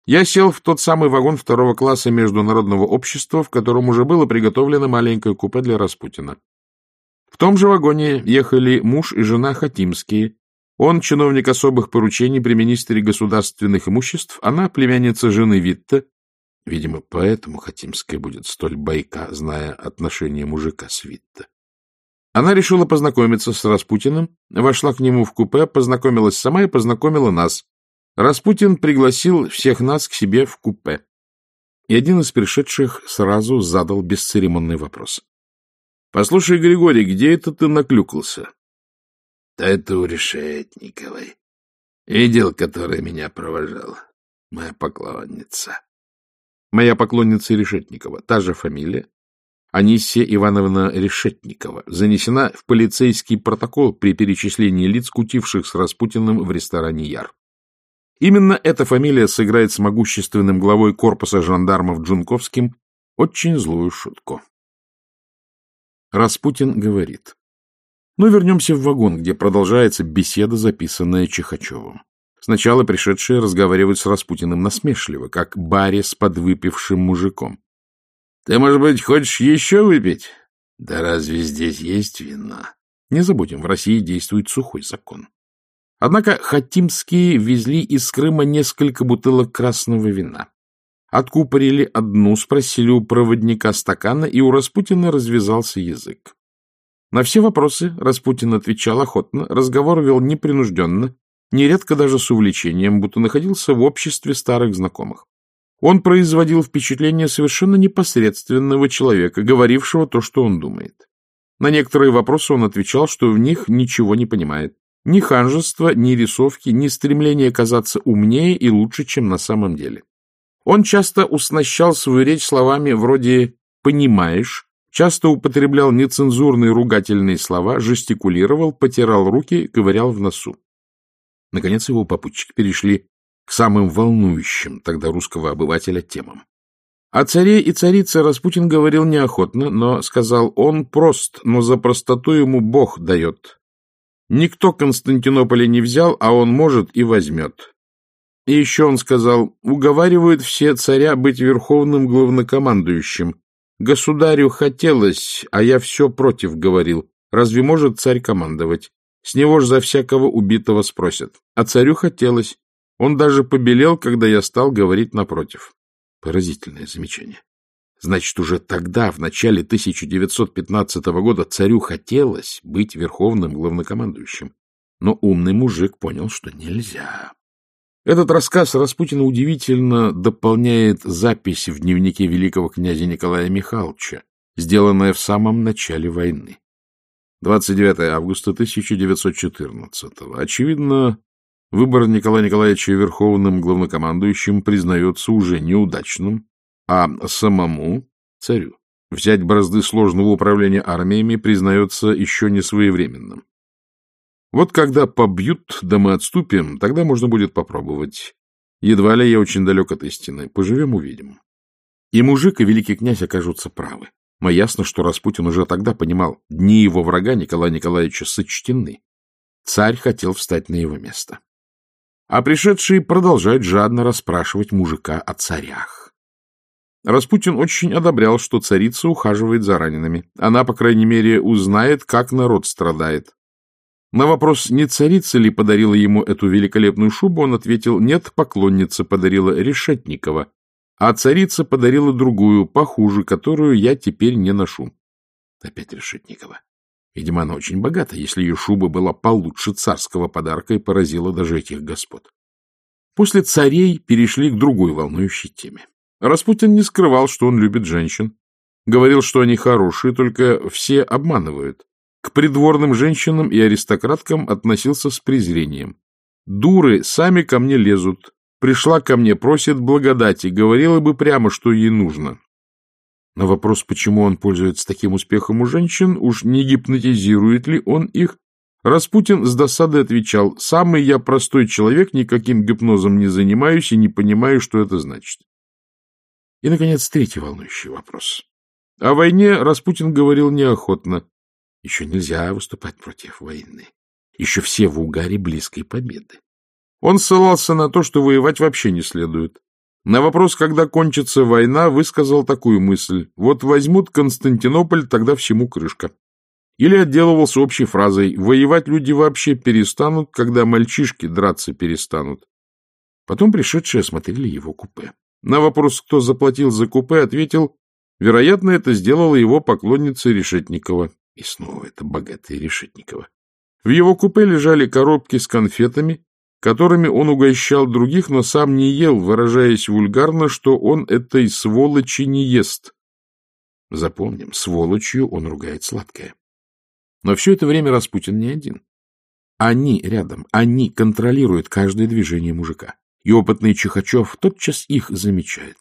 Я сел в тот самый вагон второго класса Международного общества, в котором уже было приготовлено маленькое купе для Распутина. В том же вагоне ехали муж и жена Хатимские. Он чиновник особых поручений при министре государственных имуществ, она племянница жены Витта. Видимо, поэтому Хатимская будет столь байка, зная отношение мужика с Витта. Она решила познакомиться с Распутиным, вошла к нему в купе, познакомилась сама и познакомила нас. Распутин пригласил всех нас к себе в купе. И один из пришедших сразу задал бесцеремонный вопрос. — Послушай, Григорий, где это ты наклюкался? — Да это у Решетниковой. Видел, которая меня провожала. Моя поклонница. Моя поклонница Решетникова. Та же фамилия. Анисия Ивановна Решетникова. Занесена в полицейский протокол при перечислении лиц, кутивших с Распутиным в ресторане Яр. Именно эта фамилия сыграет с могущественным главой корпуса жандармов Джунковским очень злую шутку. Распутин говорит. Но ну, вернемся в вагон, где продолжается беседа, записанная Чихачевым. Сначала пришедшие разговаривают с Распутиным насмешливо, как баре с подвыпившим мужиком. — Ты, может быть, хочешь еще выпить? — Да разве здесь есть вина? Не забудем, в России действует сухой закон. Однако хатимские везли из Крыма несколько бутылок красного вина. Откупорили одну, спросили у проводника стакана, и у Распутина развязался язык. На все вопросы Распутин отвечал охотно, разговор вел непринужденно, нередко даже с увлечением, будто находился в обществе старых знакомых. Он производил впечатление совершенно непосредственного человека, говорившего то, что он думает. На некоторые вопросы он отвечал, что в них ничего не понимает. Ни ханжества, ни рисовки, ни стремления казаться умнее и лучше, чем на самом деле. Он часто уснащал свою речь словами вроде «понимаешь», часто употреблял нецензурные ругательные слова, жестикулировал, потирал руки, ковырял в носу. Наконец его попутчики перешли к самым волнующим тогда русского обывателя темам. О царе и царице Распутин говорил неохотно, но сказал, он прост, но за простоту ему Бог дает. Никто Константинополя не взял, а он может и возьмет. И еще он сказал, уговаривают все царя быть верховным главнокомандующим. Государю хотелось, а я все против говорил. Разве может царь командовать? С него ж за всякого убитого спросят. А царю хотелось. Он даже побелел, когда я стал говорить напротив. Поразительное замечание. Значит, уже тогда, в начале 1915 года, царю хотелось быть верховным главнокомандующим. Но умный мужик понял, что нельзя. Этот рассказ Распутина удивительно дополняет запись в дневнике великого князя Николая Михайловича, сделанная в самом начале войны. 29 августа 1914 Очевидно, выбор Николая Николаевича Верховным главнокомандующим признается уже неудачным, а самому царю взять бразды сложного управления армиями признается еще не своевременным. Вот когда побьют, да мы отступим, тогда можно будет попробовать. Едва ли я очень далек от истины. Поживем — увидим. И мужик, и великий князь окажутся правы. Но ясно, что Распутин уже тогда понимал, дни его врага Николая Николаевича сочтены. Царь хотел встать на его место. А пришедшие продолжают жадно расспрашивать мужика о царях. Распутин очень одобрял, что царица ухаживает за ранеными. Она, по крайней мере, узнает, как народ страдает. На вопрос, не царица ли подарила ему эту великолепную шубу, он ответил, нет, поклонница подарила Решетникова, а царица подарила другую, похуже, которую я теперь не ношу. Опять Решетникова. Видимо, она очень богата, если ее шуба была получше царского подарка и поразила даже этих господ. После царей перешли к другой волнующей теме. Распутин не скрывал, что он любит женщин. Говорил, что они хорошие, только все обманывают. К придворным женщинам и аристократкам относился с презрением. «Дуры сами ко мне лезут. Пришла ко мне, просит благодати, говорила бы прямо, что ей нужно». На вопрос, почему он пользуется таким успехом у женщин, уж не гипнотизирует ли он их, Распутин с досадой отвечал, «Самый я простой человек, никаким гипнозом не занимаюсь и не понимаю, что это значит». И, наконец, третий волнующий вопрос. О войне Распутин говорил неохотно. Еще нельзя выступать против войны. Еще все в угаре близкой победы. Он ссылался на то, что воевать вообще не следует. На вопрос, когда кончится война, высказал такую мысль. Вот возьмут Константинополь, тогда всему крышка. Или отделывался общей фразой «Воевать люди вообще перестанут, когда мальчишки драться перестанут». Потом пришедшие осмотрели его купе. На вопрос, кто заплатил за купе, ответил, вероятно, это сделала его поклонница Решетникова. И снова это богатая Решетникова. В его купе лежали коробки с конфетами, которыми он угощал других, но сам не ел, выражаясь вульгарно, что он этой сволочи не ест. Запомним, сволочью он ругает сладкое. Но все это время Распутин не один. Они рядом, они контролируют каждое движение мужика. И опытный Чихачев тотчас их замечает.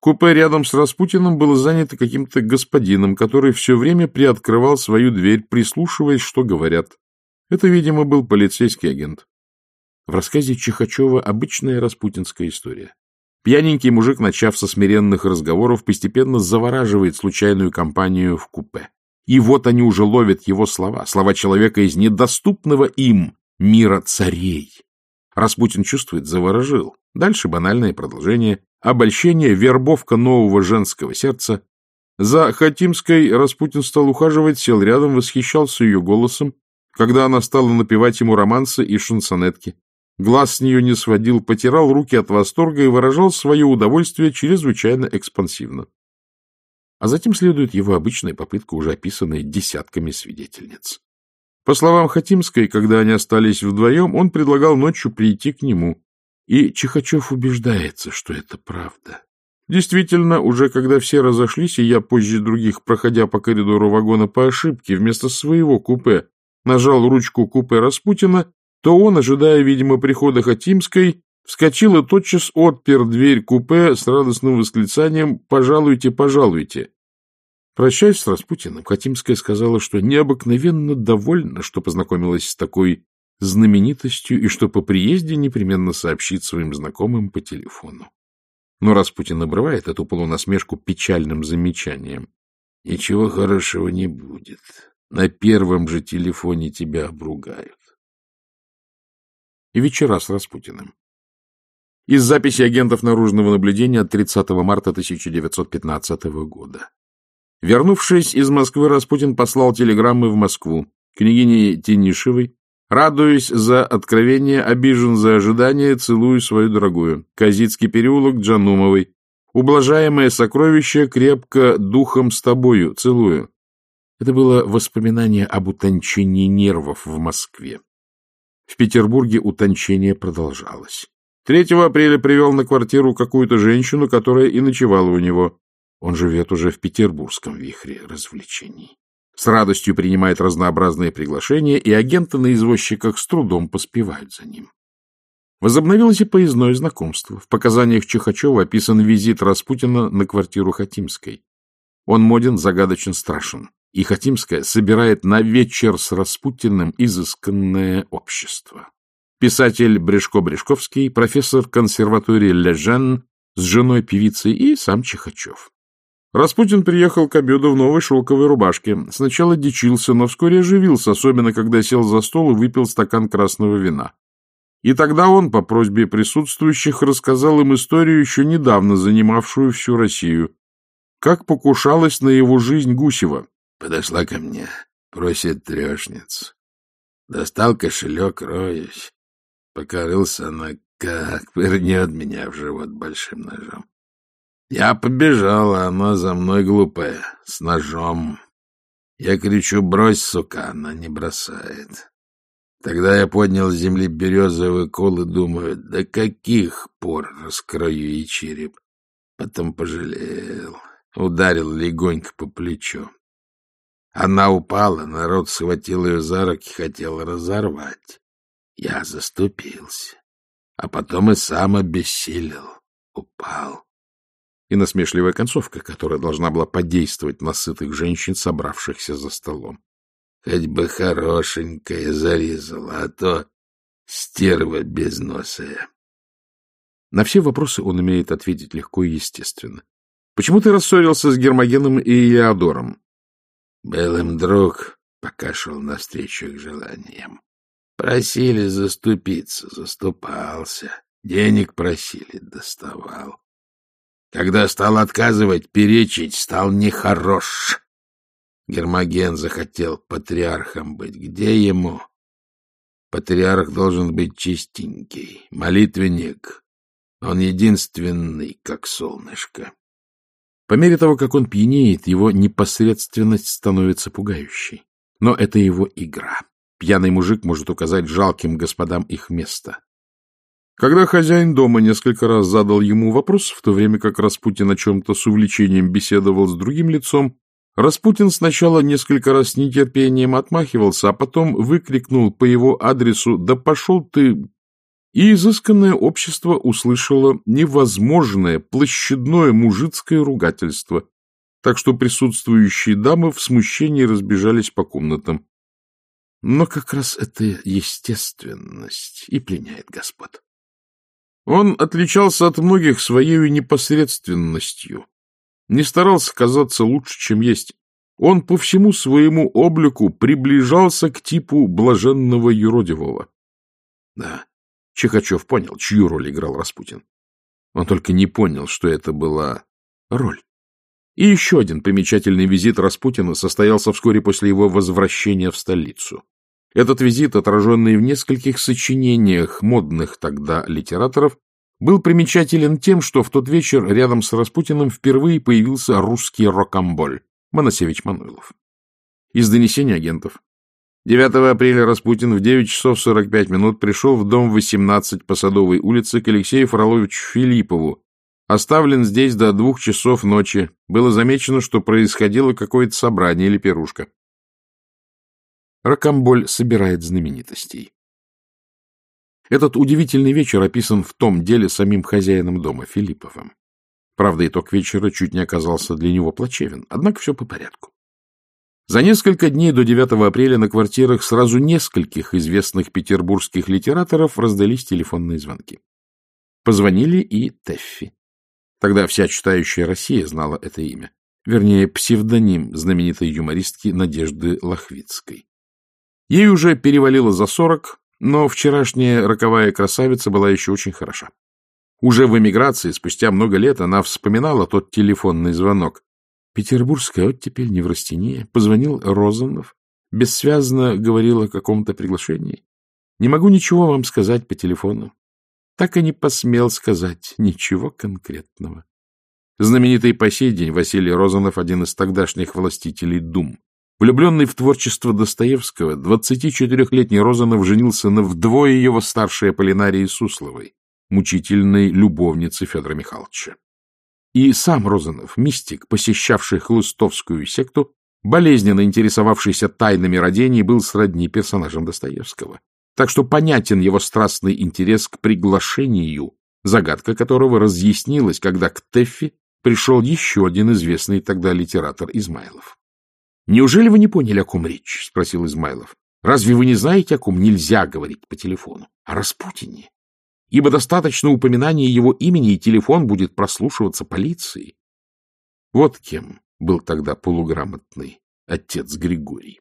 Купе рядом с Распутиным было занято каким-то господином, который все время приоткрывал свою дверь, прислушиваясь, что говорят. Это, видимо, был полицейский агент. В рассказе Чихачева обычная распутинская история. Пьяненький мужик, начав со смиренных разговоров, постепенно завораживает случайную компанию в купе. И вот они уже ловят его слова, слова человека из недоступного им мира царей. Распутин чувствует, заворожил. Дальше банальное продолжение. Обольщение, вербовка нового женского сердца. За Хатимской Распутин стал ухаживать, сел рядом, восхищался ее голосом, когда она стала напевать ему романсы и шансонетки. Глаз с нее не сводил, потирал руки от восторга и выражал свое удовольствие чрезвычайно экспансивно. А затем следует его обычная попытка, уже описанная десятками свидетельниц. По словам Хатимской, когда они остались вдвоем, он предлагал ночью прийти к нему, и Чихачев убеждается, что это правда. Действительно, уже когда все разошлись, и я позже других, проходя по коридору вагона по ошибке, вместо своего купе нажал ручку купе Распутина, то он, ожидая, видимо, прихода Хатимской, вскочил и тотчас отпер дверь купе с радостным восклицанием «Пожалуйте, пожалуйте!». Прощаясь с Распутиным, Хатимская сказала, что необыкновенно довольна, что познакомилась с такой знаменитостью и что по приезде непременно сообщит своим знакомым по телефону. Но Распутин обрывает эту полунасмешку печальным замечанием. «Ничего хорошего не будет. На первом же телефоне тебя обругают и вечера с Распутиным. Из записи агентов наружного наблюдения от 30 марта 1915 года. Вернувшись из Москвы, Распутин послал телеграммы в Москву княгине Тенишевой, радуясь за откровение, обижен за ожидание, целую свою дорогую. Казицкий переулок Джанумовой. Ублажаемое сокровище крепко духом с тобою, целую. Это было воспоминание об утончении нервов в Москве. В Петербурге утончение продолжалось. 3 апреля привел на квартиру какую-то женщину, которая и ночевала у него. Он живет уже в петербургском вихре развлечений. С радостью принимает разнообразные приглашения, и агенты на извозчиках с трудом поспевают за ним. Возобновилось и поездное знакомство. В показаниях Чехачева описан визит Распутина на квартиру Хатимской. Он моден, загадочен, страшен и Хатимская собирает на вечер с Распутиным изысканное общество. Писатель Брешко-Брешковский, профессор консерватории Лежен с женой певицей и сам Чехачев. Распутин приехал к обеду в новой шелковой рубашке. Сначала дичился, но вскоре оживился, особенно когда сел за стол и выпил стакан красного вина. И тогда он, по просьбе присутствующих, рассказал им историю, еще недавно занимавшую всю Россию. Как покушалась на его жизнь Гусева, Подошла ко мне, просит трешниц. Достал кошелек, роюсь. Покорылся она, как пырнет меня в живот большим ножом. Я побежал, а она за мной глупая, с ножом. Я кричу, брось, сука, она не бросает. Тогда я поднял с земли березовый кол и думаю, до каких пор раскрою ей череп. Потом пожалел, ударил легонько по плечу. Она упала, народ схватил ее за руки, хотел разорвать. Я заступился, а потом и сам обессилел, упал. И насмешливая концовка, которая должна была подействовать на сытых женщин, собравшихся за столом. Хоть бы хорошенькая зарезала, а то стерва безносая. На все вопросы он умеет ответить легко и естественно. Почему ты рассорился с Гермогеном и Иодором? Был им друг, пока шел навстречу их желаниям. Просили заступиться, заступался. Денег просили, доставал. Когда стал отказывать, перечить, стал нехорош. Гермоген захотел патриархом быть. Где ему? Патриарх должен быть чистенький, молитвенник. Он единственный, как солнышко. По мере того, как он пьянеет, его непосредственность становится пугающей. Но это его игра. Пьяный мужик может указать жалким господам их место. Когда хозяин дома несколько раз задал ему вопрос, в то время как Распутин о чем-то с увлечением беседовал с другим лицом, Распутин сначала несколько раз с нетерпением отмахивался, а потом выкрикнул по его адресу «Да пошел ты!» И изысканное общество услышало невозможное площадное мужицкое ругательство, так что присутствующие дамы в смущении разбежались по комнатам. Но как раз эта естественность и пленяет господ. Он отличался от многих своей непосредственностью, не старался казаться лучше, чем есть. Он по всему своему облику приближался к типу блаженного юродивого. Да, Чехачев понял, чью роль играл Распутин. Он только не понял, что это была роль. И еще один примечательный визит Распутина состоялся вскоре после его возвращения в столицу. Этот визит, отраженный в нескольких сочинениях модных тогда литераторов, был примечателен тем, что в тот вечер рядом с Распутиным впервые появился русский рокамболь Моносевич Мануилов. Из донесений агентов. 9 апреля Распутин в 9 часов 45 минут пришел в дом 18 по Садовой улице к Алексею Фроловичу Филиппову. Оставлен здесь до двух часов ночи. Было замечено, что происходило какое-то собрание или пирушка. Рокамболь собирает знаменитостей. Этот удивительный вечер описан в том деле самим хозяином дома, Филипповым. Правда, итог вечера чуть не оказался для него плачевен, однако все по порядку. За несколько дней до 9 апреля на квартирах сразу нескольких известных петербургских литераторов раздались телефонные звонки. Позвонили и Теффи. Тогда вся читающая Россия знала это имя. Вернее, псевдоним знаменитой юмористки Надежды Лохвицкой. Ей уже перевалило за сорок, но вчерашняя роковая красавица была еще очень хороша. Уже в эмиграции, спустя много лет, она вспоминала тот телефонный звонок. Петербургская оттепель, неврастения. Позвонил Розанов. Бессвязно говорил о каком-то приглашении. Не могу ничего вам сказать по телефону. Так и не посмел сказать ничего конкретного. Знаменитый по сей день Василий Розанов, один из тогдашних властителей Дум. Влюбленный в творчество Достоевского, 24-летний Розанов женился на вдвое его старшей Аполлинарии Сусловой, мучительной любовнице Федора Михайловича. И сам Розанов, мистик, посещавший хлыстовскую секту, болезненно интересовавшийся тайнами родений, был сродни персонажам Достоевского. Так что понятен его страстный интерес к приглашению, загадка которого разъяснилась, когда к Теффи пришел еще один известный тогда литератор Измайлов. — Неужели вы не поняли, о ком речь? — спросил Измайлов. — Разве вы не знаете, о ком нельзя говорить по телефону? О Распутине. Ибо достаточно упоминания его имени, и телефон будет прослушиваться полицией. Вот кем был тогда полуграмотный отец Григорий.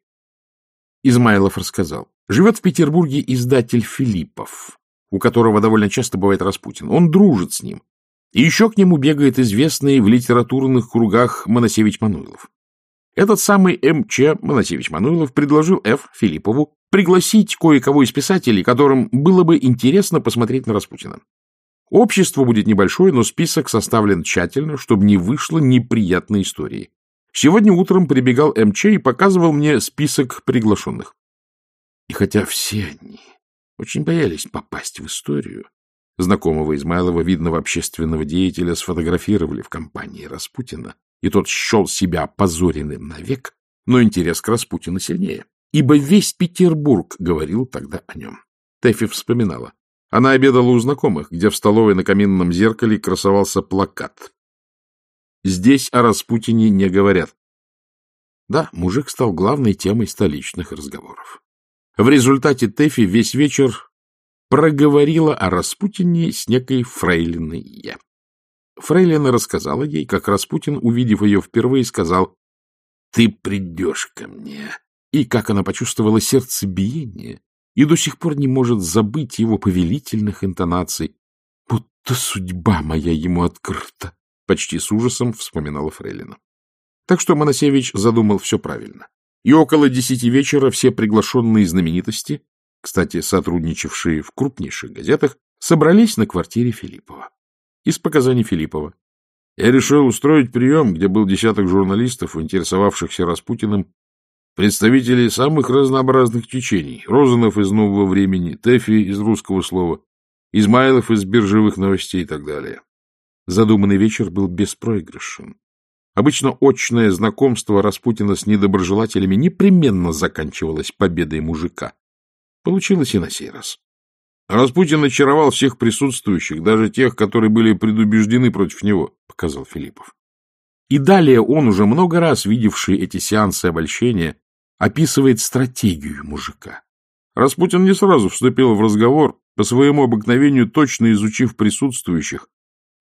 Измайлов рассказал. Живет в Петербурге издатель Филиппов, у которого довольно часто бывает Распутин. Он дружит с ним. И еще к нему бегает известный в литературных кругах Моносевич Мануилов. Этот самый М.Ч. Моносевич Мануилов предложил Ф. Филиппову пригласить кое-кого из писателей, которым было бы интересно посмотреть на Распутина. Общество будет небольшое, но список составлен тщательно, чтобы не вышло неприятной истории. Сегодня утром прибегал МЧ и показывал мне список приглашенных. И хотя все они очень боялись попасть в историю, знакомого Измайлова, видного общественного деятеля, сфотографировали в компании Распутина, и тот счел себя опозоренным навек, но интерес к Распутину сильнее, ибо весь Петербург говорил тогда о нем. Тэфи вспоминала. Она обедала у знакомых, где в столовой на каминном зеркале красовался плакат. Здесь о Распутине не говорят. Да, мужик стал главной темой столичных разговоров. В результате Тэфи весь вечер проговорила о Распутине с некой фрейлиной Я. Фрейлина рассказала ей, как Распутин, увидев ее впервые, сказал «Ты придешь ко мне». И как она почувствовала сердцебиение и до сих пор не может забыть его повелительных интонаций. будто судьба моя ему открыта, — почти с ужасом вспоминала Фрейлина. Так что Моносевич задумал все правильно. И около десяти вечера все приглашенные знаменитости, кстати, сотрудничавшие в крупнейших газетах, собрались на квартире Филиппова. Из показаний Филиппова. Я решил устроить прием, где был десяток журналистов, интересовавшихся Распутиным, представителей самых разнообразных течений, Розанов из «Нового времени», Тэфи из «Русского слова», Измайлов из «Биржевых новостей» и так далее. Задуманный вечер был беспроигрышен. Обычно очное знакомство Распутина с недоброжелателями непременно заканчивалось победой мужика. Получилось и на сей раз. Распутин очаровал всех присутствующих, даже тех, которые были предубеждены против него, — показал Филиппов. И далее он, уже много раз видевший эти сеансы обольщения, описывает стратегию мужика. Распутин не сразу вступил в разговор, по своему обыкновению точно изучив присутствующих,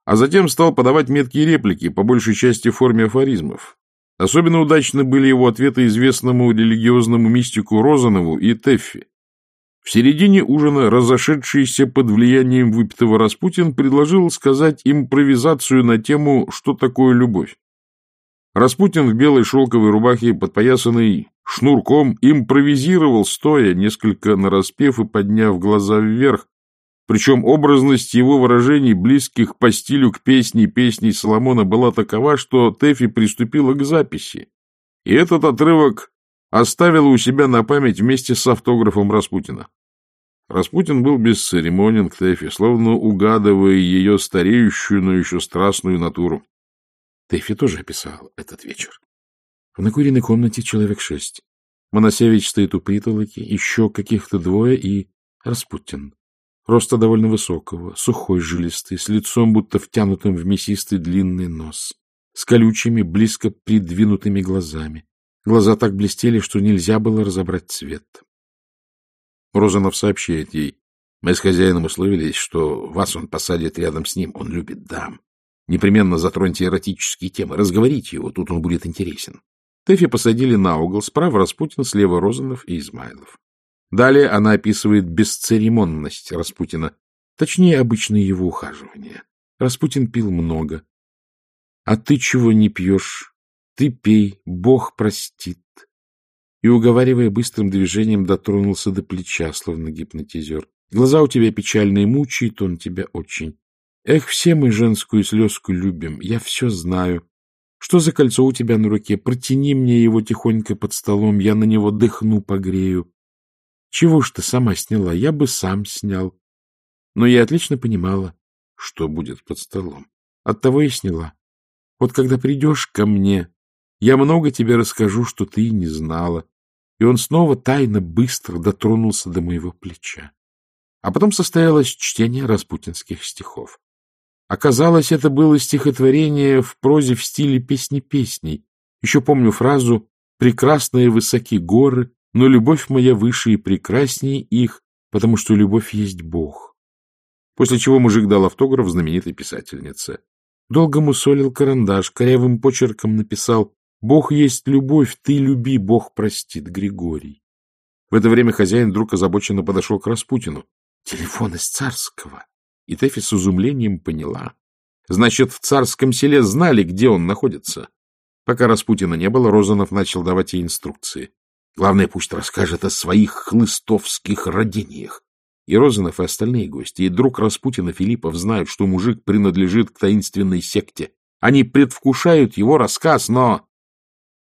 а затем стал подавать меткие реплики, по большей части в форме афоризмов. Особенно удачны были его ответы известному религиозному мистику Розанову и Теффи. В середине ужина разошедшийся под влиянием выпитого Распутин предложил сказать импровизацию на тему «Что такое любовь?». Распутин в белой шелковой рубахе, подпоясанной шнурком, импровизировал, стоя, несколько нараспев и подняв глаза вверх, причем образность его выражений, близких по стилю к песне песней Соломона, была такова, что Тэфи приступила к записи. И этот отрывок оставила у себя на память вместе с автографом Распутина. Распутин был бесцеремонен к Тэфи, словно угадывая ее стареющую, но еще страстную натуру. Тэфи тоже описал этот вечер. В накуренной комнате человек шесть. Моносевич стоит у притолоки, еще каких-то двое и Распутин. Роста довольно высокого, сухой, жилистый, с лицом, будто втянутым в мясистый длинный нос, с колючими, близко придвинутыми глазами. Глаза так блестели, что нельзя было разобрать цвет. Розанов сообщает ей, мы с хозяином условились, что вас он посадит рядом с ним, он любит дам. Непременно затроньте эротические темы, разговорите его, тут он будет интересен. Тэфи посадили на угол, справа Распутин, слева Розанов и Измайлов. Далее она описывает бесцеремонность Распутина, точнее, обычные его ухаживания. Распутин пил много. — А ты чего не пьешь? Ты пей, Бог простит. И, уговаривая быстрым движением, дотронулся до плеча, словно гипнотизер. Глаза у тебя печальные, мучает он тебя очень. Эх, все мы женскую слезку любим, я все знаю. Что за кольцо у тебя на руке? Протяни мне его тихонько под столом, я на него дыхну, погрею. Чего ж ты сама сняла? Я бы сам снял. Но я отлично понимала, что будет под столом. Оттого и сняла. Вот когда придешь ко мне, я много тебе расскажу, что ты не знала. И он снова тайно быстро дотронулся до моего плеча. А потом состоялось чтение распутинских стихов. Оказалось, это было стихотворение в прозе в стиле песни песней. Еще помню фразу «Прекрасные высоки горы, но любовь моя выше и прекраснее их, потому что любовь есть Бог. После чего мужик дал автограф знаменитой писательнице. Долго мусолил карандаш, корявым почерком написал «Бог есть любовь, ты люби, Бог простит, Григорий». В это время хозяин вдруг озабоченно подошел к Распутину. Телефон из царского. И Тэфи с изумлением поняла. Значит, в царском селе знали, где он находится. Пока Распутина не было, Розанов начал давать ей инструкции. Главное, пусть расскажет о своих хлыстовских родениях. И Розанов, и остальные гости, и друг Распутина Филиппов знают, что мужик принадлежит к таинственной секте. Они предвкушают его рассказ, но...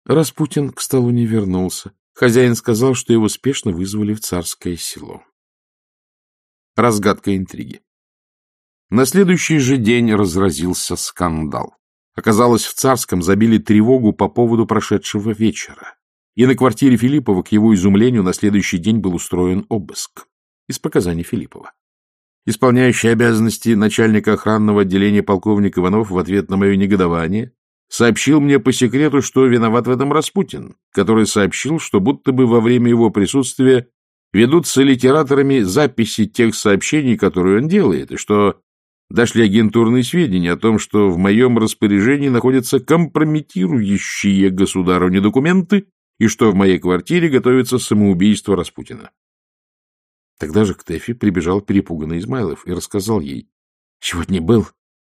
Распутин к столу не вернулся. Хозяин сказал, что его спешно вызвали в царское село. Разгадка интриги. На следующий же день разразился скандал. Оказалось, в царском забили тревогу по поводу прошедшего вечера. И на квартире Филиппова, к его изумлению, на следующий день был устроен обыск. Из показаний Филиппова. Исполняющий обязанности начальника охранного отделения полковник Иванов в ответ на мое негодование сообщил мне по секрету, что виноват в этом Распутин, который сообщил, что будто бы во время его присутствия ведутся литераторами записи тех сообщений, которые он делает, и что дошли агентурные сведения о том, что в моем распоряжении находятся компрометирующие государственные документы, и что в моей квартире готовится самоубийство Распутина. Тогда же к Тэфи прибежал перепуганный Измайлов и рассказал ей. Сегодня был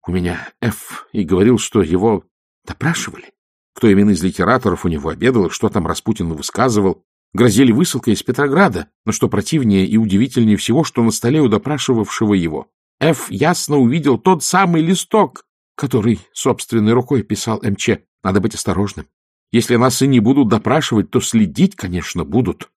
у меня Ф и говорил, что его допрашивали. Кто именно из литераторов у него обедал, что там Распутин высказывал. Грозили высылкой из Петрограда, но что противнее и удивительнее всего, что на столе у допрашивавшего его Ф ясно увидел тот самый листок, который собственной рукой писал МЧ. Надо быть осторожным. Если нас и не будут допрашивать, то следить, конечно, будут.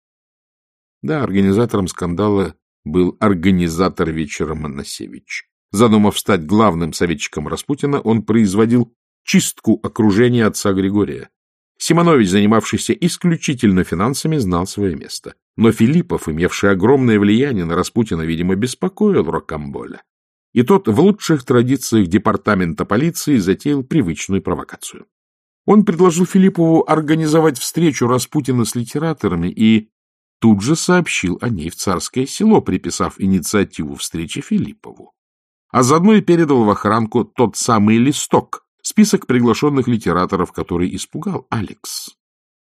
Да, организатором скандала был организатор вечера Моносевич. Задумав стать главным советчиком Распутина, он производил чистку окружения отца Григория. Симонович, занимавшийся исключительно финансами, знал свое место. Но Филиппов, имевший огромное влияние на Распутина, видимо, беспокоил Рокамболя. И тот в лучших традициях департамента полиции затеял привычную провокацию. Он предложил Филиппову организовать встречу Распутина с литераторами и тут же сообщил о ней в царское село, приписав инициативу встречи Филиппову. А заодно и передал в охранку тот самый листок, список приглашенных литераторов, который испугал Алекс.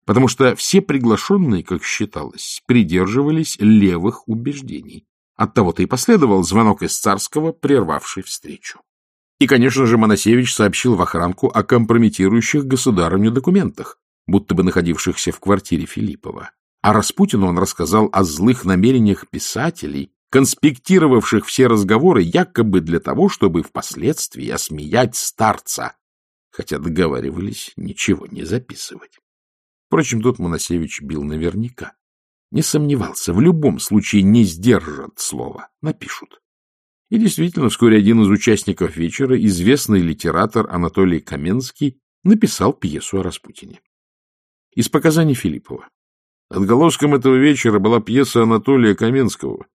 Потому что все приглашенные, как считалось, придерживались левых убеждений. Оттого-то и последовал звонок из Царского, прервавший встречу. И, конечно же, Моносевич сообщил в охранку о компрометирующих государыню документах, будто бы находившихся в квартире Филиппова. А Распутину он рассказал о злых намерениях писателей, конспектировавших все разговоры якобы для того, чтобы впоследствии осмеять старца, хотя договаривались ничего не записывать. Впрочем, тут Моносевич бил наверняка. Не сомневался, в любом случае не сдержат слова, напишут. И действительно, вскоре один из участников вечера, известный литератор Анатолий Каменский, написал пьесу о Распутине. Из показаний Филиппова. Отголоском этого вечера была пьеса Анатолия Каменского,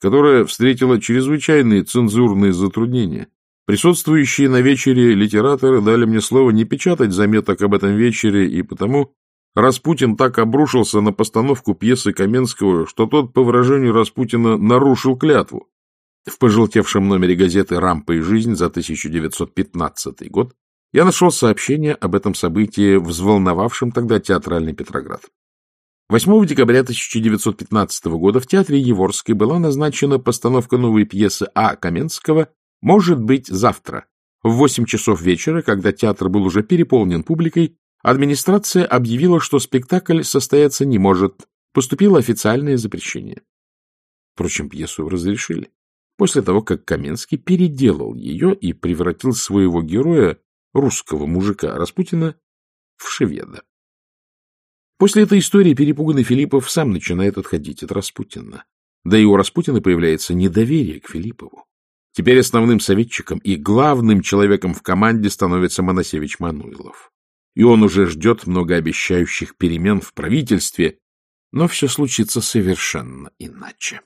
которая встретила чрезвычайные цензурные затруднения. Присутствующие на вечере литераторы дали мне слово не печатать заметок об этом вечере, и потому Распутин так обрушился на постановку пьесы Каменского, что тот, по выражению Распутина, нарушил клятву. В пожелтевшем номере газеты «Рампа и жизнь» за 1915 год я нашел сообщение об этом событии, взволновавшем тогда театральный Петроград. 8 декабря 1915 года в театре Еворской была назначена постановка новой пьесы А. Каменского «Может быть, завтра». В 8 часов вечера, когда театр был уже переполнен публикой, администрация объявила, что спектакль состояться не может. Поступило официальное запрещение. Впрочем, пьесу разрешили после того, как Каменский переделал ее и превратил своего героя, русского мужика Распутина, в шведа. После этой истории перепуганный Филиппов сам начинает отходить от Распутина. Да и у Распутина появляется недоверие к Филиппову. Теперь основным советчиком и главным человеком в команде становится Моносевич Мануилов. И он уже ждет многообещающих перемен в правительстве, но все случится совершенно иначе.